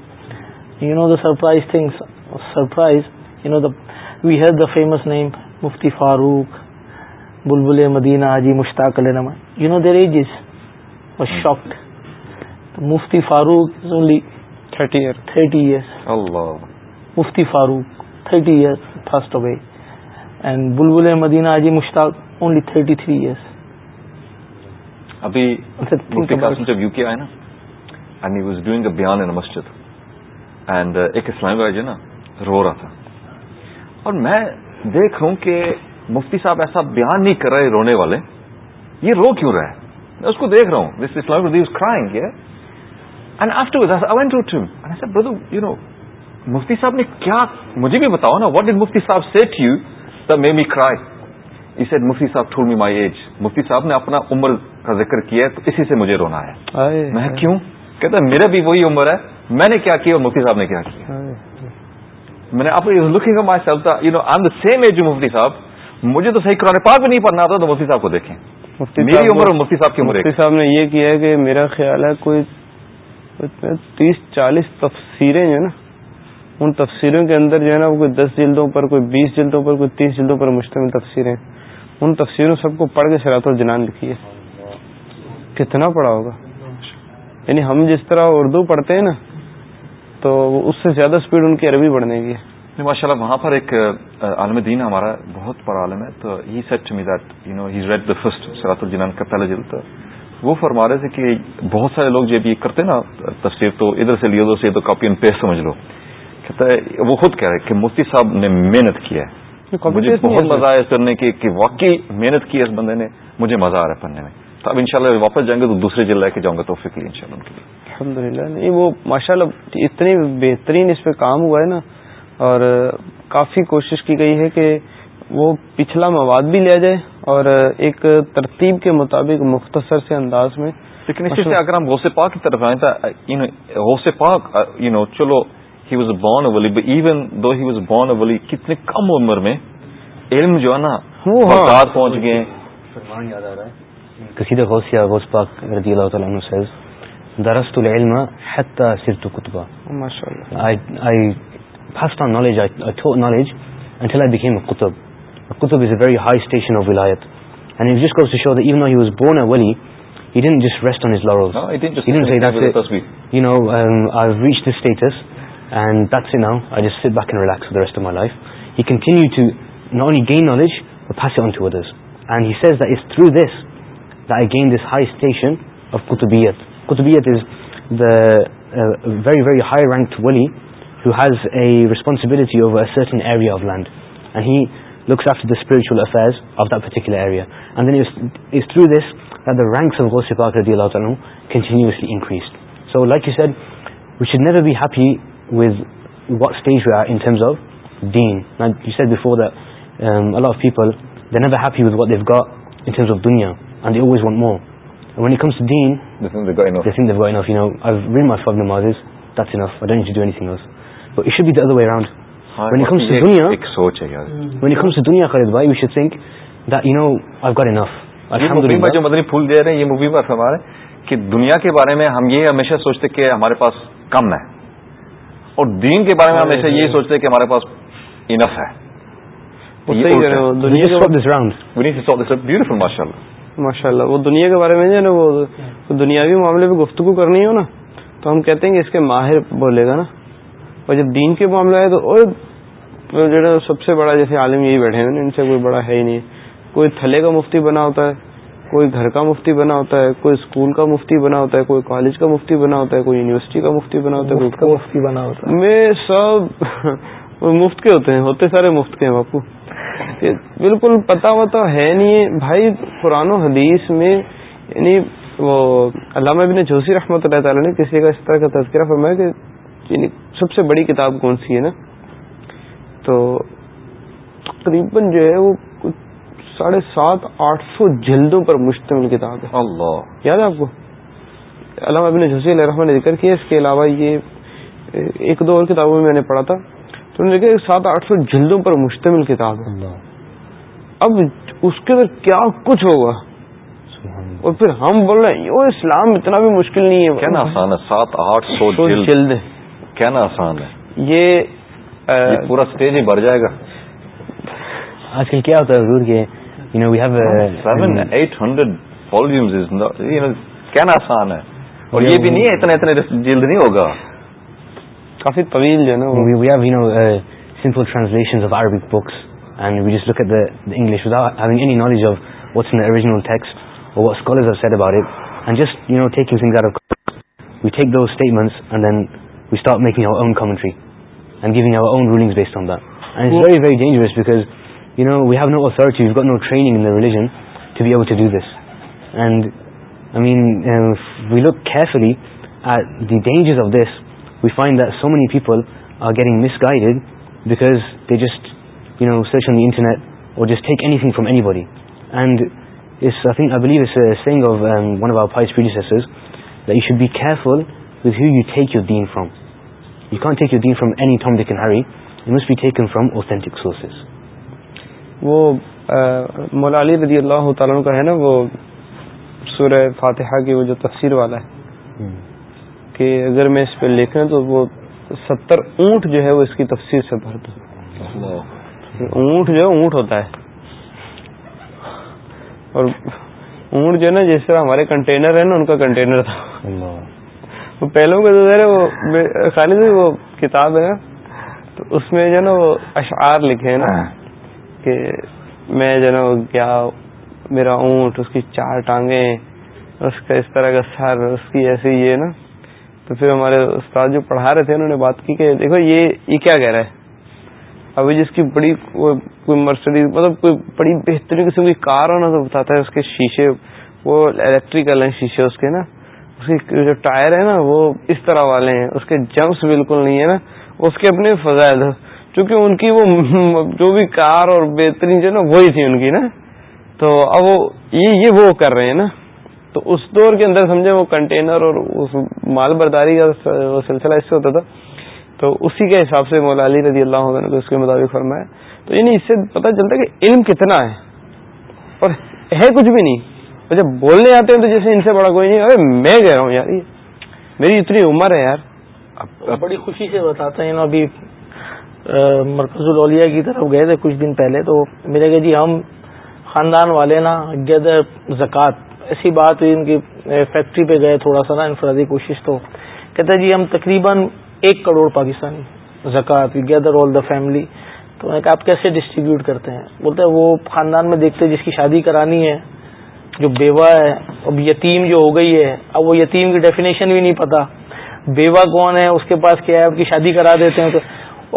[SPEAKER 7] you know the surprise surprise you know the we have the famous name مفتی فاروق بلبل مدینہ حاجی مشتاق بلبلشتا you know there shocked Mufti Farooq is only years Mufti Farooq years fast away and Bulbul Medina Haji Mushtaq only thirty three years
[SPEAKER 1] ابھی جب you کے آئے نا and he was doing a بیان ان مسجد and uh, ایک اسلامی بھائی جو نا رو رہا تھا اور میں دیکھ رہا ہوں کہ مفتی صاحب ایسا بیان نہیں کر رہے رونے والے یہ رو کیوں رہا ہے میں اس کو دیکھ رہا ہوں جس اسلامی صاحب نے کیا مجھے بھی بتاؤ نا what did Mufti Sahib said you the me cry اسے مفتی صاحب ٹول می مائی ایج مفتی صاحب نے اپنا عمر کا ذکر کیا تو اسی سے مجھے رونا ہے میں کیوں کہتا میرا بھی وہی عمر ہے میں نے کیا کیا اور مفتی صاحب نے کیا کیا ہاں، ہاں۔ میں نے آپ لکھنگ چلتا you know I the same age مفتی صاحب مجھے تو صحیح قرآن پاک بھی نہیں پڑھنا آتا تو مفتی صاحب کو دیکھیں میری عمر اور مفتی صاحب کی عمر مفتی صاحب
[SPEAKER 5] نے یہ کیا ہے کہ میرا خیال ہے کوئی تیس چالیس تفسیریں جو ہیں نا ان تفسیروں کے اندر جو ہے نا وہ کوئی دس جلدوں پر کوئی بیس جلدوں پر کوئی تیس جلدوں پر مشتمل تفسیریں ان تفسیروں سب کو پڑھ کے سرات الجنان لکھی ہے کتنا پڑھا ہوگا یعنی ہم جس طرح اردو پڑھتے ہیں نا تو اس سے زیادہ اسپیڈ ان کی عربی بڑھنے گی
[SPEAKER 1] ہے ماشاء اللہ وہاں پر ایک عالم دین ہمارا بہت بڑا عالم ہے تو ہی he said me that you know read the first کا پہلا جلد وہ فرما رہے تھے کہ بہت سارے لوگ جب یہ کرتے نا تفسیر تو ادھر سے لیے تو کاپی اینڈ پیسٹ سمجھ لو کہتا ہے وہ خود کہہ رہے کہ مفتی صاحب نے محنت کیا
[SPEAKER 2] ہے
[SPEAKER 5] مجھے بہت
[SPEAKER 1] مزہ آیا اس کرنے کی کہ واقعی محنت کی ہے اس بندے نے مجھے مزہ آ رہا ہے پڑھنے میں تو اب ان واپس جائیں گے تو دوسرے جلد لے کے جاؤں گا تو فکری ان شاء اللہ ان کے
[SPEAKER 5] لیے الحمد للہ نہیں وہ ماشاء اللہ اتنے بہترین اس پہ کام ہوا ہے نا اور کافی کوشش کی گئی ہے کہ وہ پچھلا مواد بھی لیا جائے اور ایک ترتیب کے مطابق مختصر سے انداز
[SPEAKER 1] میں لیکن اس سے اگر ہم غوث پاک کی طرف آئے تو Ghaus Pak you uh, know چلو ہی واز بورن اولی even though he was born اولی کتنے کم عمر میں علم جو ہے نا
[SPEAKER 6] ہاں۔ بغداد پہنچ گئے قصیدہ غوث غوث پاک رضی اللہ تعالیٰ عنہ رستماتباسٹ نالی دیکھے گے through this I gain this ہائیبت کتبی it is the very very high rank to ولی who has a responsibility over such entire land and he looks آف د اسپریچو آف د پچاس area and then use through this the ranks deal out no continuously increase so like you said we ش nor be happy with what اسٹی you are in terms of دین net you said before the الف people the nor happy with what we've got in terms of دنیا and they always want more when it comes to deen, they think they've got enough. They think they've got enough. You know, I've read my five namazes, that's enough. I don't need to do anything else. But it should be the other way around. When it comes to dunya,
[SPEAKER 1] when it comes
[SPEAKER 6] to dunya, Khalid bhai, we should think that, you know, I've got enough. Alhamdulillah. جو
[SPEAKER 1] مدنی پھول دے رہے ہیں یہ movie پر ہمارے کہ دنیا کے بارے میں ہم یہ ہمیشہ سوچتے کہ ہمارے پاس کم ہے اور دین کے بارے میں ہمیشہ یہ سوچتے کہ ہمارے پاس انف ہے بیوٹیفل ماشاء اللہ
[SPEAKER 5] ماشاء اللہ وہ دنیا کے بارے میں جو ہے وہ دنیاوی معاملے میں گفتگو کرنی ہو نا تو ہم کہتے ہیں کہ اس کے ماہر بولے گا نا اور جب دین کے معاملہ ہے تو اور جو سب سے بڑا جیسے عالم یہی بیٹھے ہیں ان سے کوئی بڑا ہے ہی نہیں کوئی تھلے کا مفتی بنا ہوتا ہے کوئی گھر کا مفتی بنا ہوتا ہے کوئی اسکول کا مفتی بنا ہوتا ہے کوئی کالج کا مفتی بنا ہوتا ہے کوئی یونیورسٹی کا مفتی بنا ہوتا ہے میں سب وہ مفت کے ہوتے ہیں ہوتے سارے مفت کے ہیں باپو بالکل پتا وتا ہے نہیں بھائی قرآن و حدیث میں یعنی وہ علامہ ابن جوسی رحمۃ اللہ تعالیٰ نے کسی کا اس طرح کا تذکرہ فرمایا کہ یعنی سب سے بڑی کتاب کون سی ہے نا تو تقریباً جو ہے وہ ساڑھے سات آٹھ سو جلدوں پر مشتمل کتاب ہے اللہ یاد ہے آپ کو علامہ ابن جوسی علیہ رحمٰن نے ذکر کیا اس کے علاوہ یہ ایک دو اور کتابوں میں میں نے پڑھا تھا نے دیکھا سات آٹھ سو جلدوں پر مشتمل کتاب ہے اب اس کے اندر کیا کچھ ہوگا اور پھر ہم بول رہے ہیں وہ اسلام اتنا بھی مشکل نہیں ہے کہنا
[SPEAKER 1] آسان ہے سات آٹھ سو جلد کہنا آسان ہے یہ پورا اسٹیج ہی بھر جائے گا آج کل کیا ہوتا ہے حضور کے سیون ایٹ ہنڈریڈ فالوز کہنا آسان ہے اور یہ بھی نہیں ہے اتنا اتنا جلد نہیں ہوگا
[SPEAKER 6] کافی طویل جو ہے نا we we have you know simple translations of Arabic books and we just look at the English without having any knowledge of what's in original text or what scholars have said about it and just you know taking things out of context we take those statements and then we start making our own commentary and giving our own rulings based on that and it's very very dangerous because you know we have no authority we got no training in the religion to be able to do this and I mean we look carefully at the dangers of this we find um, who so many your deen from and you should be deen from take Tom, from you can take you be taken from authentic sources
[SPEAKER 5] وہ مولا علی رضی اللہ تعالیٰ کا ہے نا وہ سورہ فاتحہ کی وہ جو تفسیر والا ہے کہ اگر میں اس پہ لکھیں تو وہ ستر اونٹ جو ہے وہ اس کی تفسیر سے بھرتا اونٹ جو ہے اونٹ ہوتا ہے اور اونٹ جو ہے نا جس طرح ہمارے کنٹینر ہے نا ان کا کنٹینر تھا وہ پہلو کا جو خالی وہ کتاب ہے نا تو اس میں جو ہے نا وہ اشعار لکھے ہیں نا ہاں۔ کہ میں جو ہے نا وہ کیا میرا اونٹ اس کی چار ٹانگیں اس کا اس طرح کا سر اس کی ایسی یہ نا تو پھر ہمارے استاد جو پڑھا رہے تھے انہوں نے بات کی کہ دیکھو یہ یہ کیا کہہ رہا ہے ابھی جس کی بڑی کوئی مرسڈیز مطلب کوئی بڑی بہترین قسم کی کار ہونا تو بتاتا ہے اس کے شیشے وہ الیکٹریکل ہیں شیشے اس کے نا اس کے جو ٹائر ہے نا وہ اس طرح والے ہیں اس کے جمپس بالکل نہیں ہے نا اس کے اپنے فضائل چونکہ ان کی وہ جو بھی کار اور بہترین جو ہے نا وہی تھی ان کی نا تو اب وہ یہ وہ کر رہے ہیں نا تو اس دور کے اندر سمجھے وہ کنٹینر اور اس مال برداری کا سلسلہ اس سے ہوتا تھا تو اسی کے حساب سے مولا علی رضی اللہ عنہ نے اس کے مطابق فرمایا تو یعنی اس سے پتہ چلتا کہ علم کتنا ہے اور ہے کچھ بھی نہیں اور جب بولنے آتے ہیں تو جیسے ان سے بڑا کوئی نہیں ارے میں کہہ رہا ہوں یار یہ میری اتنی عمر ہے یار
[SPEAKER 7] بڑی خوشی سے بتاتا ہے نا ابھی مرکز الولیا کی طرف گئے تھے کچھ دن پہلے تو میرے کہ جی ہم خاندان والے نا گیدر زکوٰۃ ایسی بات ہوئی ان کی فیکٹری پہ گئے تھوڑا سا نا انفرادی کوشش تو کہتا جی ہم تقریباً ایک کروڑ پاکستانی زکوٰۃ گیدر آل دا فیملی تو میں نے کہا آپ کیسے ڈسٹریبیوٹ کرتے ہیں بولتے ہیں وہ خاندان میں دیکھتے جس کی شادی کرانی ہے جو بیوہ ہے اب یتیم جو ہو گئی ہے اب وہ یتیم کی ڈیفینیشن بھی نہیں پتا بیوہ کون ہے اس کے پاس کیا ہے کی شادی کرا دیتے ہیں تو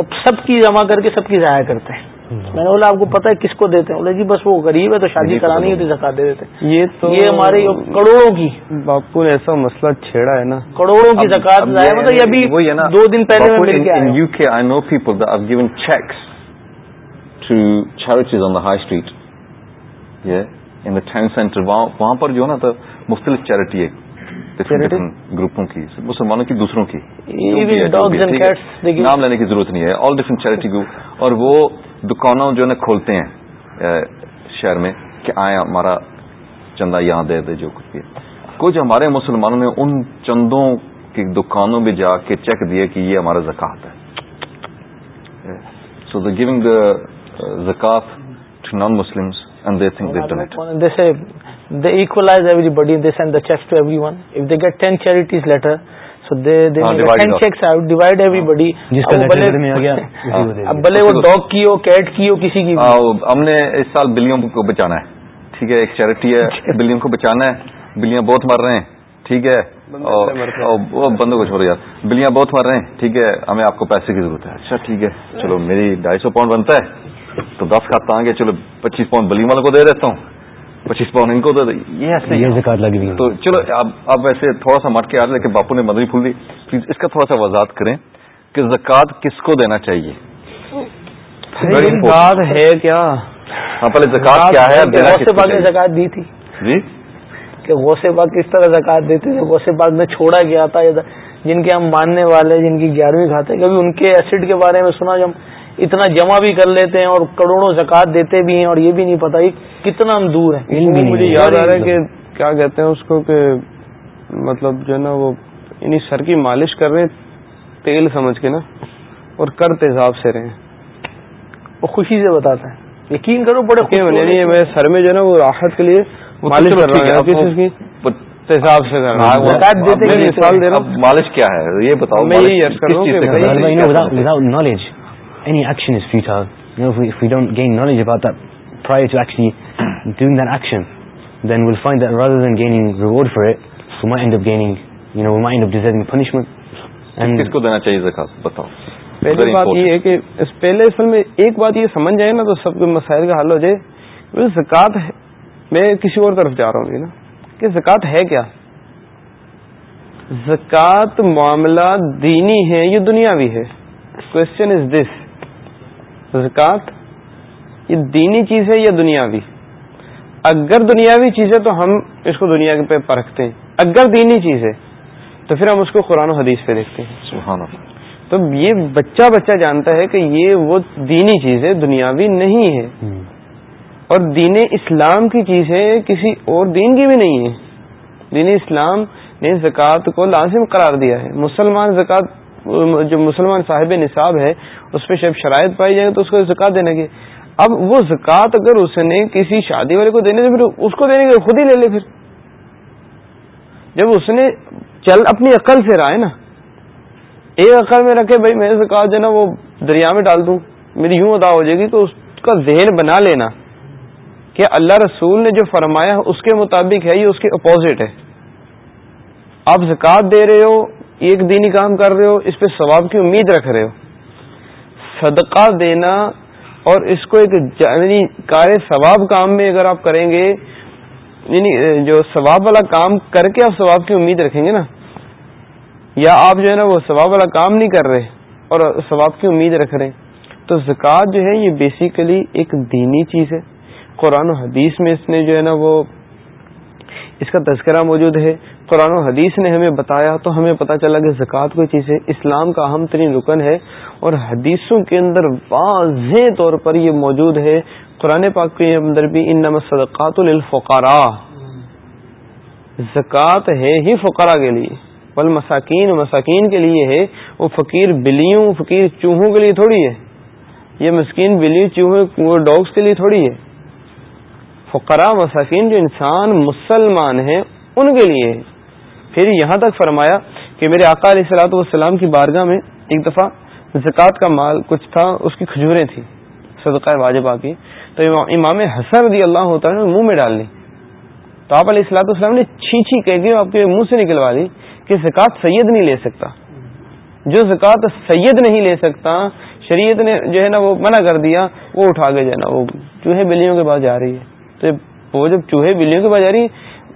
[SPEAKER 7] اب سب کی جمع کر کے سب کی ضائع کرتے ہیں میں نے بولا آپ کو پتا ہے کس کو دیتے ہیں
[SPEAKER 5] بولے جی بس وہ غریب ہے تو شادی کرانی ہوتی
[SPEAKER 7] زکات دے دیتے
[SPEAKER 5] یہ تو یہ ہمارے کروڑوں کی
[SPEAKER 1] باپو نے ایسا مسئلہ چھیڑا ہے نا کروڑوں کی زکات مطلب یہ دو دن پہلے U K I know people given cheques to charities on the high street یہ ان دا ٹین سینٹر وہاں پر جو ہے نا تو مختلف چیریٹی ہے گروپوں کی مسلمانوں کی دوسروں کی نام لینے کی ضرورت نہیں ہے آل ڈفرنٹ چیریٹی گروپ اور وہ دکانوں جو نے کھولتے ہیں شہر میں کہ آئے ہمارا چندہ یہاں دے دے جو کچھ بھی کچھ ہمارے مسلمانوں نے ان چندوں کی دکانوں میں جا کے چیک دیے کہ یہ ہمارا زکات ہے سو دا گیونگ دا زکات to non Muslim
[SPEAKER 7] everybody this and the cheque to every one of they get ten charities later بلے وہ ڈاگ
[SPEAKER 1] کی ہو کیٹ کی ہو کسی کی ہم نے اس سال بلیوں کو بچانا ہے ٹھیک ہے ایک چیریٹی ہے بلیوں کو بچانا ہے بلیاں بہت مر رہے ہیں ٹھیک ہے بندوں کو چھوڑ گیا بلیاں بہت مر رہے ہیں ٹھیک ہے ہمیں آپ کو پیسے کی ضرورت ہے اچھا ٹھیک ہے چلو میری ڈھائی سو پاؤنڈ بنتا ہے تو دس کھاتا آگے گے چلو پچیس پاؤنڈ بلی والوں کو دے دیتا ہوں پچیس پاؤنڈ ان کو تو
[SPEAKER 6] یہ ایسے یہ زکات لگی ہوئی
[SPEAKER 1] تو چلو اب آپ ویسے تھوڑا سا مٹ کے آ رہے لیکن باپو نے مدری پھول دی پلیز اس کا تھوڑا سا وضاحت کریں کہ زکات کس کو دینا چاہیے زکات ہے کیا ہاں پہلے زکات کیا ہے زکات دی تھی جی
[SPEAKER 7] کہ غوث پاک کس طرح زکات دیتے تھے غوث پاک میں چھوڑا گیا تھا جن کے ہم ماننے والے جن کی گیارہویں کھاتے کبھی ان کے ایسڈ کے بارے میں سنا جب اتنا جمع بھی کر لیتے ہیں اور کروڑوں زکوٰۃ دیتے بھی ہیں اور یہ
[SPEAKER 5] بھی نہیں پتا کتنا ہم دور ہیں مجھے یاد یعنی آ رہا ہے کہ کیا کہتے ہیں اس کو کہ مطلب جو ہے نا یعنی سر کی مالش کر رہے ہیں تیل سمجھ کے نا اور کر تیزاب سے رہے ہیں وہ خوشی سے بتاتا ہے یقین کرو یعنی میں سر میں جو ہے وہ راحت کے لیے
[SPEAKER 1] مالش کر رہا ہوں ہاں، مالش کیا ہے یہ بتاؤ میں
[SPEAKER 6] پہلی بات یہ
[SPEAKER 5] ہے کہ پہلے میں ایک بات یہ سمجھ جائے نا تو سب کے مسائل کا حل ہو جائے میں کسی اور طرف جا رہا ہوں جی نا کہ زکات ہے کیا زکات معاملہ دینی ہے یہ دنیاوی ہے کوشچن از دس زکوٰۃ یہ دینی چیز ہے یا دنیاوی اگر دنیاوی چیز ہے تو ہم اس کو دنیا پہ پرکھتے ہیں اگر دینی چیز ہے تو پھر ہم اس کو قرآن و حدیث پہ دیکھتے ہیں سبحان اللہ تو یہ بچہ بچہ جانتا ہے کہ یہ وہ دینی چیز ہے دنیاوی نہیں ہے اور دین اسلام کی چیز ہے کسی اور دین کی بھی نہیں ہے دین اسلام نے زکوٰۃ کو لازم قرار دیا ہے مسلمان زکوٰۃ جو مسلمان صاحب نصاب ہے اس پہ شب شرائط پائی جائے تو اس کو زکات دینے کی اب وہ زکات اگر اس نے کسی شادی والے کو دینے تو پھر اس کو دینے کے خود ہی لے لے پھر جب اس نے چل اپنی عقل سے رائے نا ایک عقل میں رکھے بھائی میں زکات جو نا وہ دریا میں ڈال دوں میری یوں ادا ہو جائے گی تو اس کا ذہن بنا لینا کہ اللہ رسول نے جو فرمایا اس کے مطابق ہے یہ اس کے اپوزٹ ہے آپ زکات دے رہے ہو ایک دینی کام کر رہے ہو اس پہ ثواب کی امید رکھ رہے ہو صدقہ دینا اور اس کو ایک یعنی کار ثواب کام میں اگر آپ کریں گے یعنی جو ثواب والا کام کر کے آپ ثواب کی امید رکھیں گے نا یا آپ جو ہے نا وہ ثواب والا کام نہیں کر رہے اور ثواب کی امید رکھ رہے تو زکوٰۃ جو ہے یہ بیسیکلی ایک دینی چیز ہے قرآن و حدیث میں اس نے جو ہے نا وہ اس کا تذکرہ موجود ہے قرآن و حدیث نے ہمیں بتایا تو ہمیں پتہ چلا کہ زکوٰۃ کوئی چیز ہے اسلام کا اہم ترین رکن ہے اور حدیثوں کے اندر واضح طور پر یہ موجود ہے قرآن پاک کے اندر بھی ان نم صدقات الفقارا زکوٰۃ ہے ہی فقرا کے لیے بل مساکین مساکین کے لیے ہے وہ فقیر بلیوں فقیر چوہوں کے لیے تھوڑی ہے یہ مسکین بلی چوہے ڈاگس کے لیے تھوڑی ہے فقرا مساکین جو انسان مسلمان ہیں ان کے لیے پھر یہاں تک فرمایا کہ میرے آقا علیہ سلاۃ والسلام کی بارگاہ میں ایک دفعہ زکوٰۃ کا مال کچھ تھا اس کی کھجوریں تھیں صدقہ واجبہ کی تو امام حسن رضی اللہ نے منہ میں ڈال لی تو آپ علیہ السلاۃ والسلام نے چھیچھی کہہ کے آپ کے منہ سے نکلوا دی کہ زکوٰۃ سید نہیں لے سکتا جو زکوٰۃ سید نہیں لے سکتا شریعت نے جو ہے نا وہ منع کر دیا وہ اٹھا کے جو ہے نا وہ چوہے بلیوں کے پاس جا رہی ہے تو وہ جب چوہے بلیوں کے پاس جا رہی ہے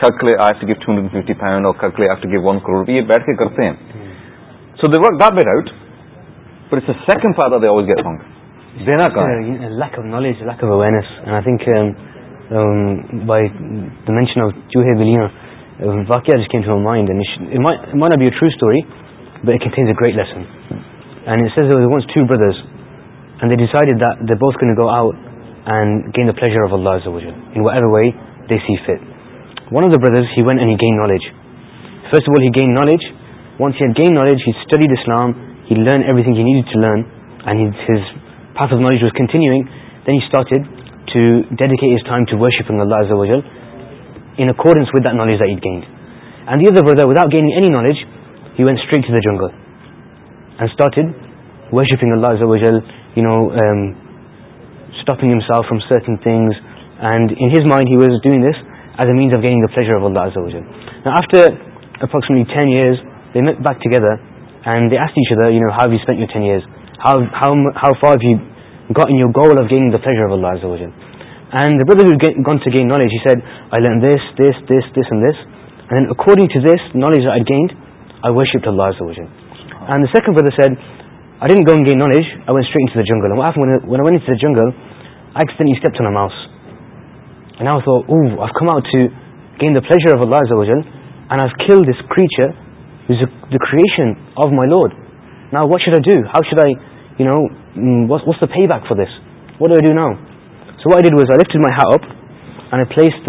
[SPEAKER 1] ٹرو اسٹوریس
[SPEAKER 6] گریٹ لیسنڈ بوس can go out and can the failure of the لا وو ever One of the brothers, he went and he gained knowledge. First of all, he gained knowledge. Once he had gained knowledge, he studied Islam, he learned everything he needed to learn, and his path of knowledge was continuing. Then he started to dedicate his time to worshipping Allah Azza wa Jal in accordance with that knowledge that he'd gained. And the other brother, without gaining any knowledge, he went straight to the jungle and started worshipping Allah Azza wa Jal, um, stopping himself from certain things. And in his mind, he was doing this فریجر وسن آفٹرسر and you tensor گنگ گئی knowledge the jungle جنگل ایسا معاش کیل دیس catcher Kishan of my lord now what شاؤ show not was back for this what D now so what did my ہف pause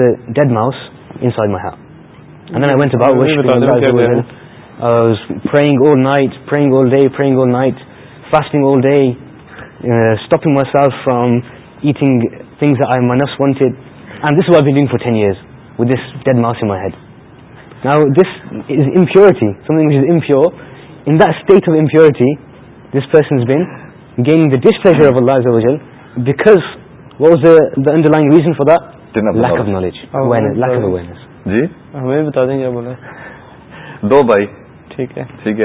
[SPEAKER 6] my فرینگ night فرینگ فرینگ night FASTag stopping message from E things منفیڈ leakage
[SPEAKER 1] جی oh,
[SPEAKER 5] ہم بتا دیں گے دو بھائی ٹھیک ہے
[SPEAKER 1] ٹھیک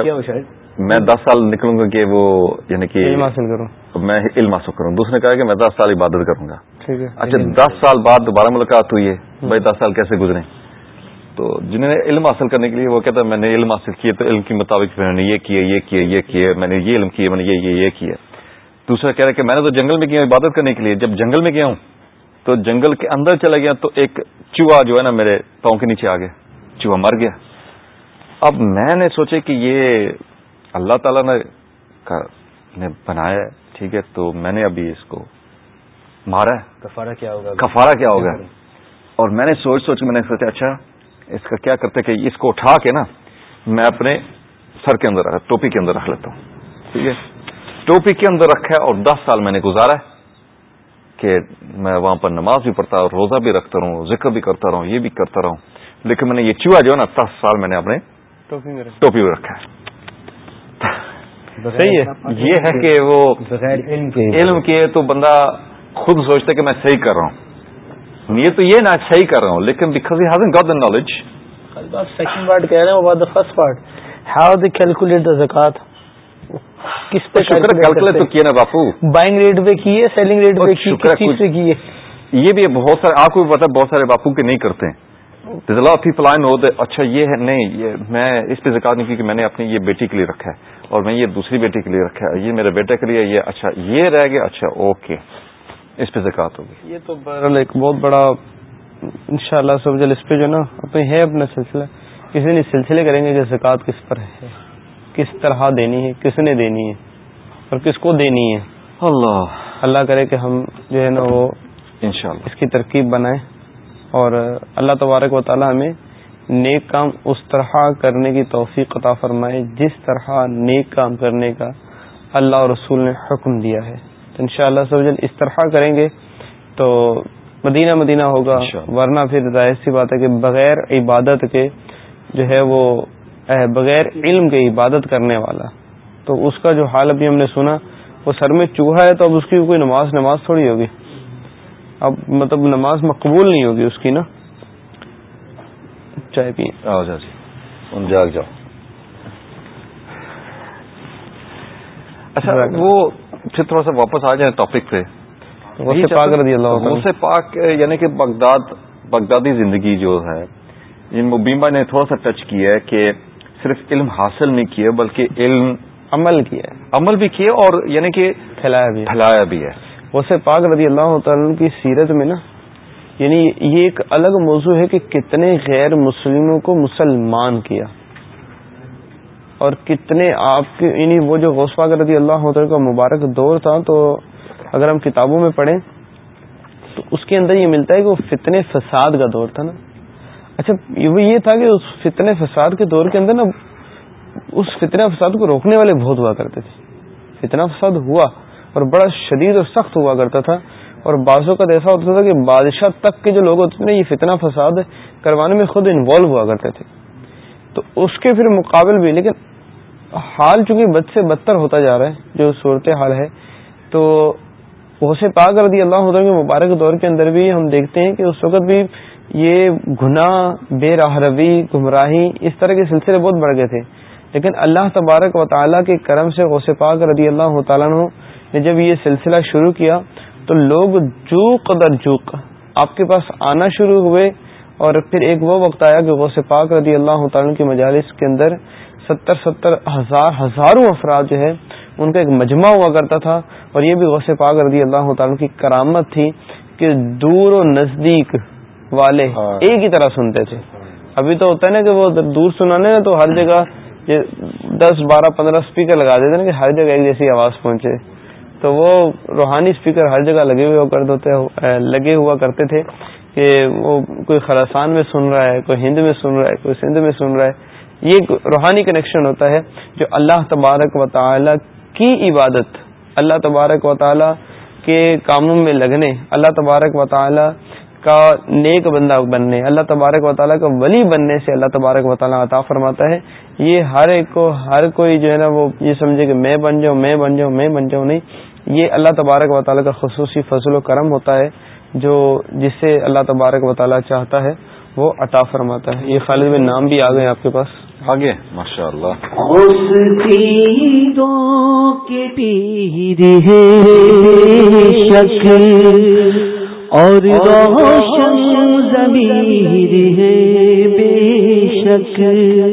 [SPEAKER 1] ہے میں دس سال نکلوں گا کہ وہ یعنی کہ علم حاصل کروں میں علم حاصل کروں دوسرے کہا کہ میں دس سال عبادت کروں گا اچھا یعنی دس سال بعد دوبارہ ملاقات ہوئی ہے بھائی دس سال کیسے گزرے تو جنہوں نے علم حاصل کرنے کے لیے وہ کہتا ہے میں نے علم حاصل کیے تو علم کے مطابق میں نے یہ کیا یہ کیا یہ کیا میں نے یہ علم کیا میں نے یہ یہ کیا دوسرا کہہ رہا کہ میں نے تو جنگل میں کیا عبادت کرنے کے لیے جب جنگل میں گیا ہوں تو جنگل کے اندر چلا گیا تو ایک چوہا جو ہے نا میرے پاؤں کے نیچے آ گیا چوہا مر گیا اب میں نے سوچے کہ یہ اللہ تعالیٰ نے نے بنایا ٹھیک ہے تو میں نے ابھی اس کو مارا ہے
[SPEAKER 6] کفارہ کیا ہوگا کیا ہوگا جی،
[SPEAKER 1] اور میں نے سوچ سوچ میں نے سوچا اچھا اس کا کیا کرتے کہ اس کو اٹھا کے نا میں اپنے سر کے اندر ٹوپی کے اندر رکھ لیتا ہوں ٹھیک ہے ٹوپی کے اندر رکھا ہے اور دس سال میں نے گزارا ہے کہ میں وہاں پر نماز بھی پڑھتا ہوں روزہ بھی رکھتا رہوں ذکر بھی کرتا رہوں یہ بھی کرتا رہوں لیکن میں نے یہ چوہا جو ہے نا دس سال میں نے اپنے
[SPEAKER 5] ٹوپی
[SPEAKER 1] میں رکھا ہے صحیح ہے یہ ہے کہ وہ علم کے تو بندہ خود سوچتا ہے کہ میں صحیح کر رہا ہوں یہ تو یہ نہ صحیح کر رہا ہوں لیکن because he hasn't got the knowledge
[SPEAKER 7] second part کہہ رہے ہیں about the first part how they calculate the زکات کس پہ شکر کیلکولیٹ تو
[SPEAKER 1] کیے نا باپو بائنگ ریٹ پہ کیے سیلنگ ریٹ پہ کیے چیز پہ کیے یہ بھی بہت سارے آپ کو بھی پتا بہت سارے باپو کے نہیں کرتے ہیں اچھا یہ ہے نہیں یہ میں اس پہ زکات نہیں کی کہ میں نے اپنی یہ بیٹی کے لیے رکھا ہے اور میں یہ دوسری بیٹی کے لیے رکھا یہ میرے بیٹے کے لیے یہ اچھا یہ رہ گیا اچھا اوکے اس پہ زکات ہوگی یہ تو بہرحال ایک بہت بڑا
[SPEAKER 5] ان شاء اللہ جو نا ہے اپنا سلسلہ کسی نے سلسلے کریں گے کہ زکاط کس پر ہے کس طرح دینی ہے کس نے دینی ہے اور کس کو دینی ہے اللہ اللہ کرے کہ ہم جو ہے نا وہ اس کی ترکیب بنائیں اور اللہ تبارک و تعالیٰ ہمیں نیک کام اس طرح کرنے کی توفیق عطا فرمائے جس طرح نیک کام کرنے کا اللہ اور رسول نے حکم دیا ہے تو ان شاء اللہ سب اس طرح کریں گے تو مدینہ مدینہ ہوگا ورنہ پھر ظاہر سی بات ہے کہ بغیر عبادت کے جو ہے وہ بغیر علم کے عبادت کرنے والا تو اس کا جو حال ابھی ہم نے سنا وہ سر میں چوہا ہے تو اب اس کی کوئی نماز نماز تھوڑی ہوگی اب مطلب نماز مقبول نہیں ہوگی اس کی نا چائے
[SPEAKER 1] ان جی۔ جاگ جاؤ اچھا وہ پھر تھوڑا سا واپس آ جائیں ٹاپک پہ پاک یعنی کہ بغداد بغدادی زندگی جو ہے جن مبیما نے تھوڑا سا ٹچ کیا ہے کہ صرف علم حاصل نہیں کیا بلکہ علم عمل کیا ہے عمل بھی کیا اور یعنی کہ پھیلایا بھی ہے پھیلایا بھی ہے
[SPEAKER 5] ویسے پاک رضی اللہ تعالیٰ کی سیرت میں نا
[SPEAKER 1] یعنی یہ
[SPEAKER 5] ایک الگ موضوع ہے کہ کتنے غیر مسلموں کو مسلمان کیا اور کتنے آپ کے یعنی وہ جو غوث پاک رضی اللہ عنہ کا مبارک دور تھا تو اگر ہم کتابوں میں پڑھیں تو اس کے اندر یہ ملتا ہے کہ وہ فتنے فساد کا دور تھا نا اچھا وہ یہ تھا کہ اس فتنے فساد کے دور کے اندر نا اس فتنہ فساد کو روکنے والے بہت ہوا کرتے تھے فتنہ فساد ہوا اور بڑا شدید اور سخت ہوا کرتا تھا اور بعضوں کا ایسا ہوتا تھا کہ بادشاہ تک کے جو لوگ ہوتے تھے یہ فتنہ فساد کروانے میں خود انوالو ہوا کرتے تھے تو اس کے پھر مقابل بھی لیکن حال چونکہ بد سے بدتر ہوتا جا رہا ہے جو صورت حال ہے تو حوث پاک رضی اللہ کے مبارک دور کے اندر بھی ہم دیکھتے ہیں کہ اس وقت بھی یہ گناہ راہ روی گمراہی اس طرح کے سلسلے بہت بڑھ گئے تھے لیکن اللہ تبارک و تعالیٰ کے کرم سے غوث پاک رضی اللہ تعالیٰ نے جب یہ سلسلہ شروع کیا تو لوگ جو قدر جوک آپ کے پاس آنا شروع ہوئے اور پھر ایک وہ وقت آیا کہ غوث پاک رضی اللہ تعالیٰ کے مجالس کے اندر ستر ستر ہزار ہزاروں افراد جو ہے ان کا ایک مجمع ہوا کرتا تھا اور یہ بھی غوث پاک رضی اللہ تعالیٰ کی کرامت تھی کہ دور و نزدیک والے ہاں۔ ایک ہی طرح سنتے تھے ابھی تو ہوتا ہے نا کہ وہ دور سنانے تو ہر جگہ دس بارہ پندرہ اسپیکر لگا دیتے کہ ہر جگہ ایک جیسی آواز پہنچے تو وہ روحانی اسپیکر ہر جگہ لگے ہوئے لگے ہوا کرتے تھے کہ وہ کوئی خراسان میں سن رہا ہے کوئی ہند میں سن رہا ہے کوئی سندھ میں سن رہا ہے یہ ایک روحانی کنیکشن ہوتا ہے جو اللہ تبارک و تعالی کی عبادت اللہ تبارک و تعالی کے کاموں میں لگنے اللہ تبارک و تعالی کا نیک بندہ بننے اللہ تبارک و تعالیٰ کا ولی بننے سے اللہ تبارک و تعالیٰ عطا فرماتا ہے یہ ہر ایک کو ہر کوئی جو ہے نا وہ یہ سمجھے کہ میں بن جاؤں میں بن جاؤں میں بن جاؤں نہیں یہ اللہ تبارک و تعالیٰ کا خصوصی فضل و کرم ہوتا ہے جو جس سے اللہ تبارک و تعالیٰ چاہتا ہے وہ عطا فرماتا ہے یہ خالد میں نام بھی آ
[SPEAKER 1] گئے آپ کے پاس آگے ماشاء
[SPEAKER 5] اللہ
[SPEAKER 3] اور روشن ہے ہے بے شک کے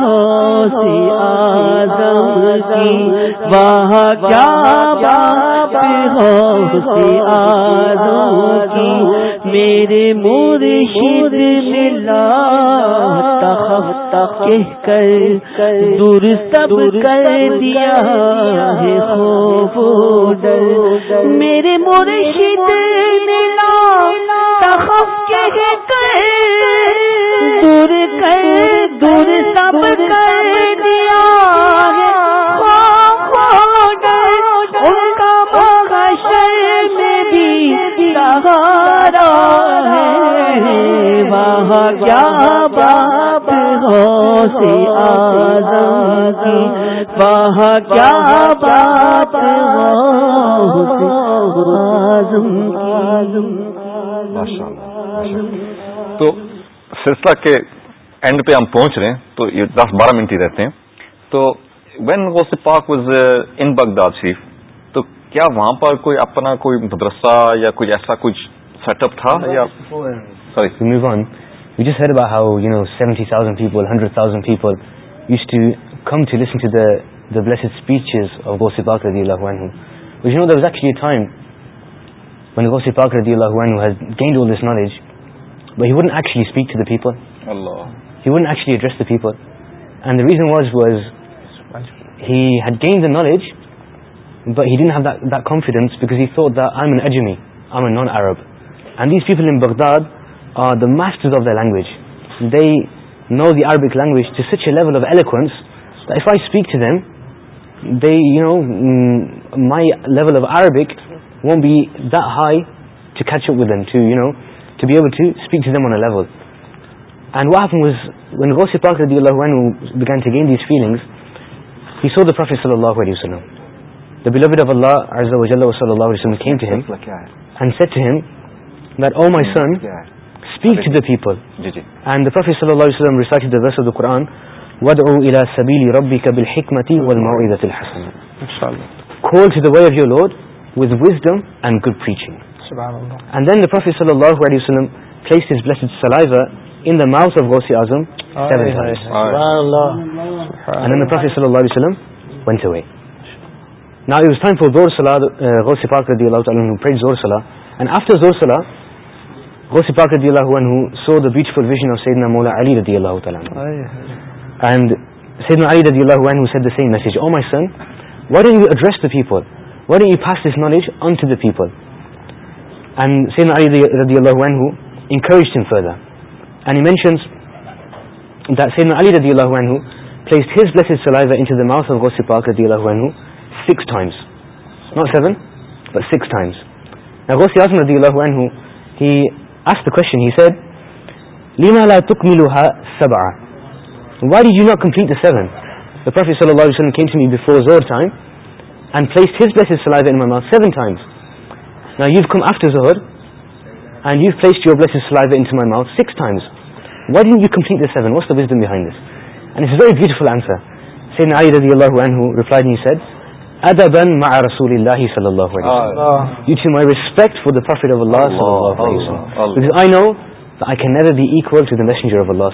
[SPEAKER 3] ہو کی واہ کیا باپ ہو آدم کی میرے مور شیر ملا کر دور سب کر دیا ہے خوف ڈر میرے مورش ملا تخت کہہ کر دور کر دور سب دیا بھی سہارا ہے دیا کیا باپ گیا باب سیا گیا بہا گیا باب تو
[SPEAKER 1] سلسلہ کے اینڈ پہ ہم پہنچ رہے ہیں تو یہ دس بارہ منٹ ہی رہتے ہیں تو وین پاک ان بغداد uh, شریف تو کیا وہاں پر کوئی کوئی کوئی اپنا مدرسہ یا یا ایسا کچھ سیٹ اپ تھا
[SPEAKER 6] بٹ ونچلی speak to the people people reason was had gain the knowledge but had that confidence because I known Arab and these people masters of the language they know the Arabic language such a levels if I speak to them they you know my level of Arabic ووم be دائی to you know to be able to speak to them on a level and what happened was when Ghosi Park anhu, began to gain these feelings he saw the Prophet sallallahu alayhi wa sallam the beloved of Allah azza wa jalla sallallahu alayhi wa sallam came to him and said to him that oh my son speak to the people and the Prophet sallallahu alayhi wa sallam recited the verse of the Quran وَدْعُوا إِلَىٰ سَبِيلِ رَبِّكَ بِالْحِكْمَةِ وَالْمَوْعِذَةِ الْحَسَنَةِ call to the way of your Lord with wisdom and good preaching
[SPEAKER 7] And
[SPEAKER 6] then the Prophet sallallahu alayhi wa sallam placed his blessed saliva in the mouth of Ghosi Azam seven times.
[SPEAKER 7] And
[SPEAKER 6] then the Prophet sallallahu alayhi wa sallam went away. Now it was time for Zohr Salah, uh, Ghosi Park radiallahu ta'ala who prayed Zohr Salah. And after Zohr Salah, Ghosi Park radiallahu anhu saw the beautiful vision of Sayyidina Mawla Ali radiallahu ta'ala. And Sayyidina Ali radiallahu anhu said the same message. Oh my son, why don't you address the people? Why don't you pass this knowledge on to the people? فہ mention وائ ناپلیٹ seven زور pulls زورڈ آنس red at اللہ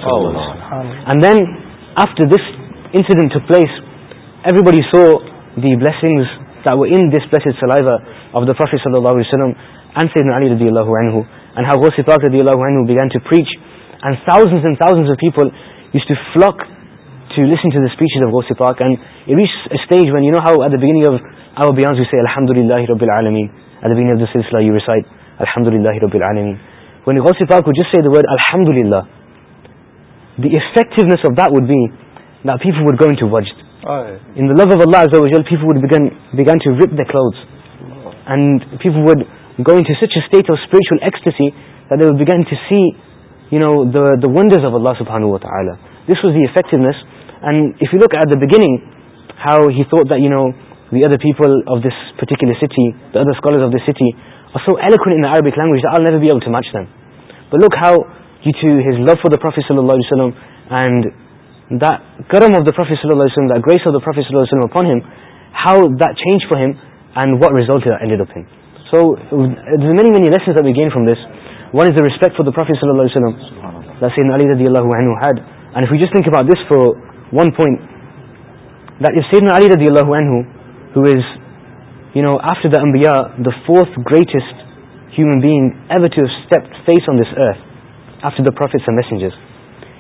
[SPEAKER 6] for دفلس and then after this incident place everybody show the bill that were in this blessed saliva of the Prophet sallallahu alayhi wa and Sayyidina Ali radiallahu anhu and how Ghosi Paak radiallahu anhu began to preach and thousands and thousands of people used to flock to listen to the speeches of Ghosi Paak and it reached a stage when you know how at the beginning of our beyonds we say Alhamdulillahi Rabbil Alameen at the beginning of the Silsila you recite Alhamdulillahi Rabbil Alameen when Ghosi Paak would just say the word Alhamdulillah the effectiveness of that would be that people would go into wajd laugh گینڈ گوئنگلس we gone to see you know the wonders لا so this was the effectiveness and if you look at the beginning how he taught the you know we are the people of this particular city Arabic language look how has love for the profession کرم of the professor the grace of the professor phone how the change for hand what رز in thing سونیس we gain from this what is respect forum cut for one pointer the we are the first greatest human being on this after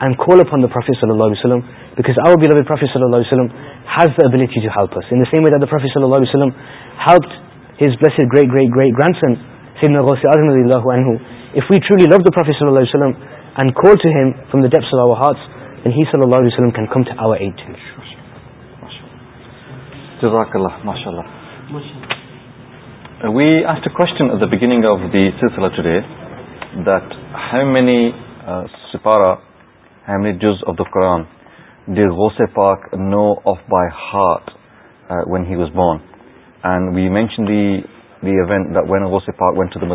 [SPEAKER 6] and call upon the Prophet Sallallahu Alaihi Wasallam because our beloved Prophet Sallallahu Alaihi Wasallam has the ability to help us in the same way that the Prophet Sallallahu Alaihi Wasallam helped his blessed great great great grandson Sayyidina Ghosi Azim Radiallahu Anhu if we truly love the Prophet Sallallahu Alaihi Wasallam and call to him from the depths of our hearts then he Sallallahu Alaihi Wasallam can come to our aid too
[SPEAKER 1] Jazakallah, mashallah We asked a question at the beginning of the Sisala today that how many uh, Sipara گو ساک know of by heart when he was born we mention دیو دسٹم وف دنگ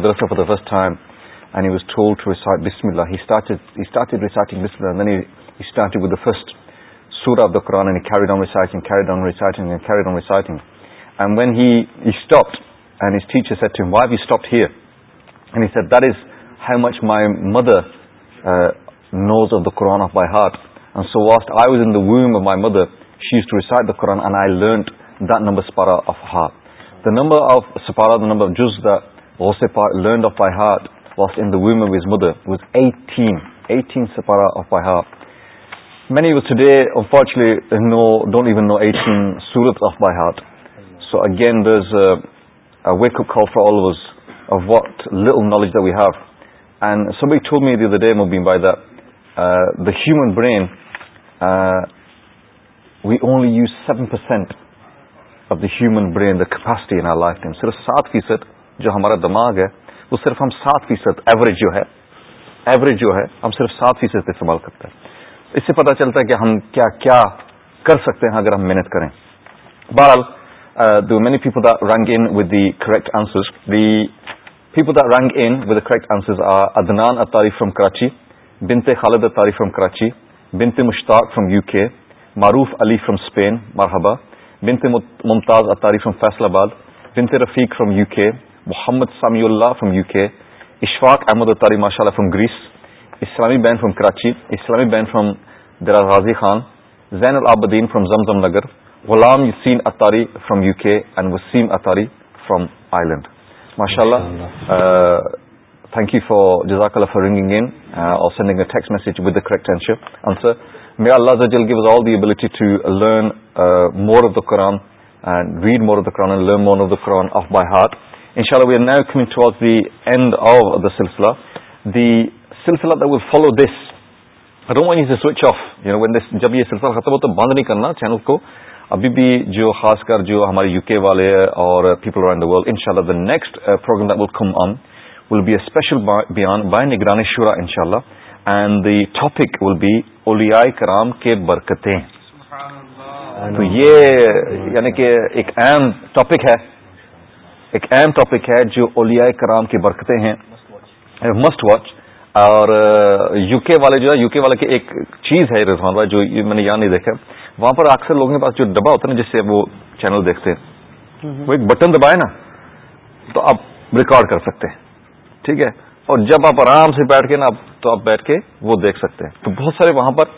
[SPEAKER 1] وینڈ set why we stop this high much my mother knows the Quran of my heart so what I وازین she's ٹوائٹ learn دمبرا of heart the number of سپارا number was the learn of my heart was in women was mother وزٹینٹ many was today fortunately no don't even نوٹین سورت of my heart so again داز we call for allows what لالج view and سب میز the day مو be by the the human brain we only use seven percent of the human brain کی صرف سات فیصد جو ہمارا دماغ ہے وہ صرف ہم سات فیصد ایوریج جو ہے ایوریج جو ہے ہم صرف سات فیصد استعمال کرتے ہیں اس سے پتا چلتا ہے کہ ہم کیا کیا کر سکتے ہیں اگر ہم محنت کریں بہرحال دو many people the rang in with the correct answer the people the rang in with the correct answer are Adnan Attari from Karachi بنت خالد اتاری فرام کراچی بنت Mushtaq from U K Maroof Ali from Spain Marhaba بنت ممتاز اطاری فرام فیصل آباد بنت Rafiq from U K Muhammad Samiullah from U K Ashfaq Ahmed Attari ماشاء اللہ from Greece اسلامی بین from Karachi اسلامی بین from Dera Ghazi Khan Zain ul-Abidin from Zamzam Nagar Ghulam Yasin Attari from U کے and Waseem Attari from island thank you جزاک اللہ فار رنگنگ اے کریکٹر جب یہ سلسلہ ختم ہو تو بند نہیں کرنا چینل کو ابھی بھی جو خاص کر جو ہمارے U K will be a special بیان by ان شاء اللہ and the topic will be اویا کرام کے ٹاپک ہے ایک اہم ٹاپک ہے جو اولیائی کرام کی برکتیں ہیں مسٹ واچ اور یو uh, کے والے جو ہے یو کے والے کی ایک چیز ہے رضوان بھائی جو میں نے یہاں نہیں دیکھا وہاں پر اکثر لوگوں کے پاس جو ڈبا ہوتا ہے نا جس سے وہ چینل دیکھتے ہیں وہ ایک بٹن دبائے نا تو آپ ریکارڈ کر سکتے ہیں ٹھیک ہے اور جب آپ آرام سے بیٹھ کے نا تو آپ بیٹھ کے وہ دیکھ سکتے ہیں تو بہت سارے وہاں پر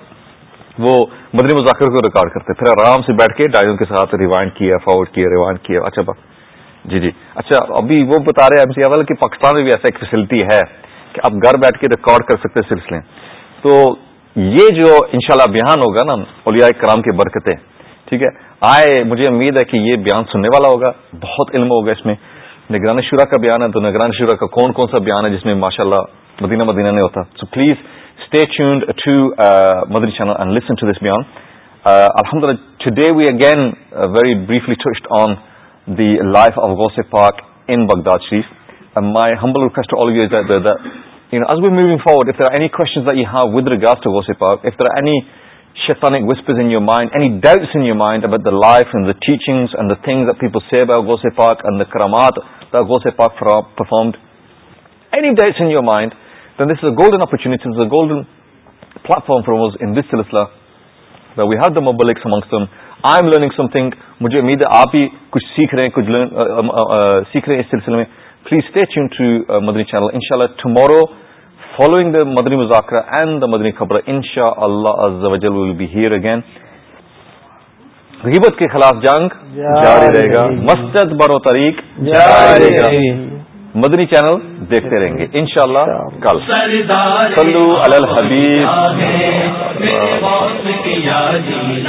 [SPEAKER 1] وہ مدنی مذاکر کو ریکارڈ کرتے پھر آرام سے بیٹھ کے ڈائریوں کے ساتھ ریوائنڈ کیا فارورڈ کیا ریوائنڈ کیا اچھا بات جی جی اچھا ابھی وہ بتا رہے ایم سی اول کہ پاکستان میں بھی ایسا ایک فیسلٹی ہے کہ آپ گھر بیٹھ کے ریکارڈ کر سکتے سلسلے تو یہ جو انشاءاللہ بیان ہوگا نا اولیاء کرام کی برکتیں ٹھیک ہے آئے مجھے امید ہے کہ یہ بیان سننے والا ہوگا بہت علم ہوگا اس میں نگران شورا کا بیان ہے تو نگران شورا کا کون کون سا بیان ہے جس میں ماشاء اللہ مدینہ مدینہ نہیں ہوتا so please stay tuned to to Madani channel and listen this بیان الحمد للہ we again very briefly on the life of پارک any golden opportunity platform for سلسلہ ہے آپ ہی کچھ سیکھ رہے ہیں اس سلسلے میں please you through Madani channel ان شاء اللہ tomorrow following the Madani Muzakra and the Madani Khabar ان شاء اللہ ہیئر اگین غیبت کے خلاف جنگ جی. جاری رہے گا مسجد برو بن جاری گا جی. مدنی چینل دیکھتے رہیں گے ان شاء اللہ کل الحبیب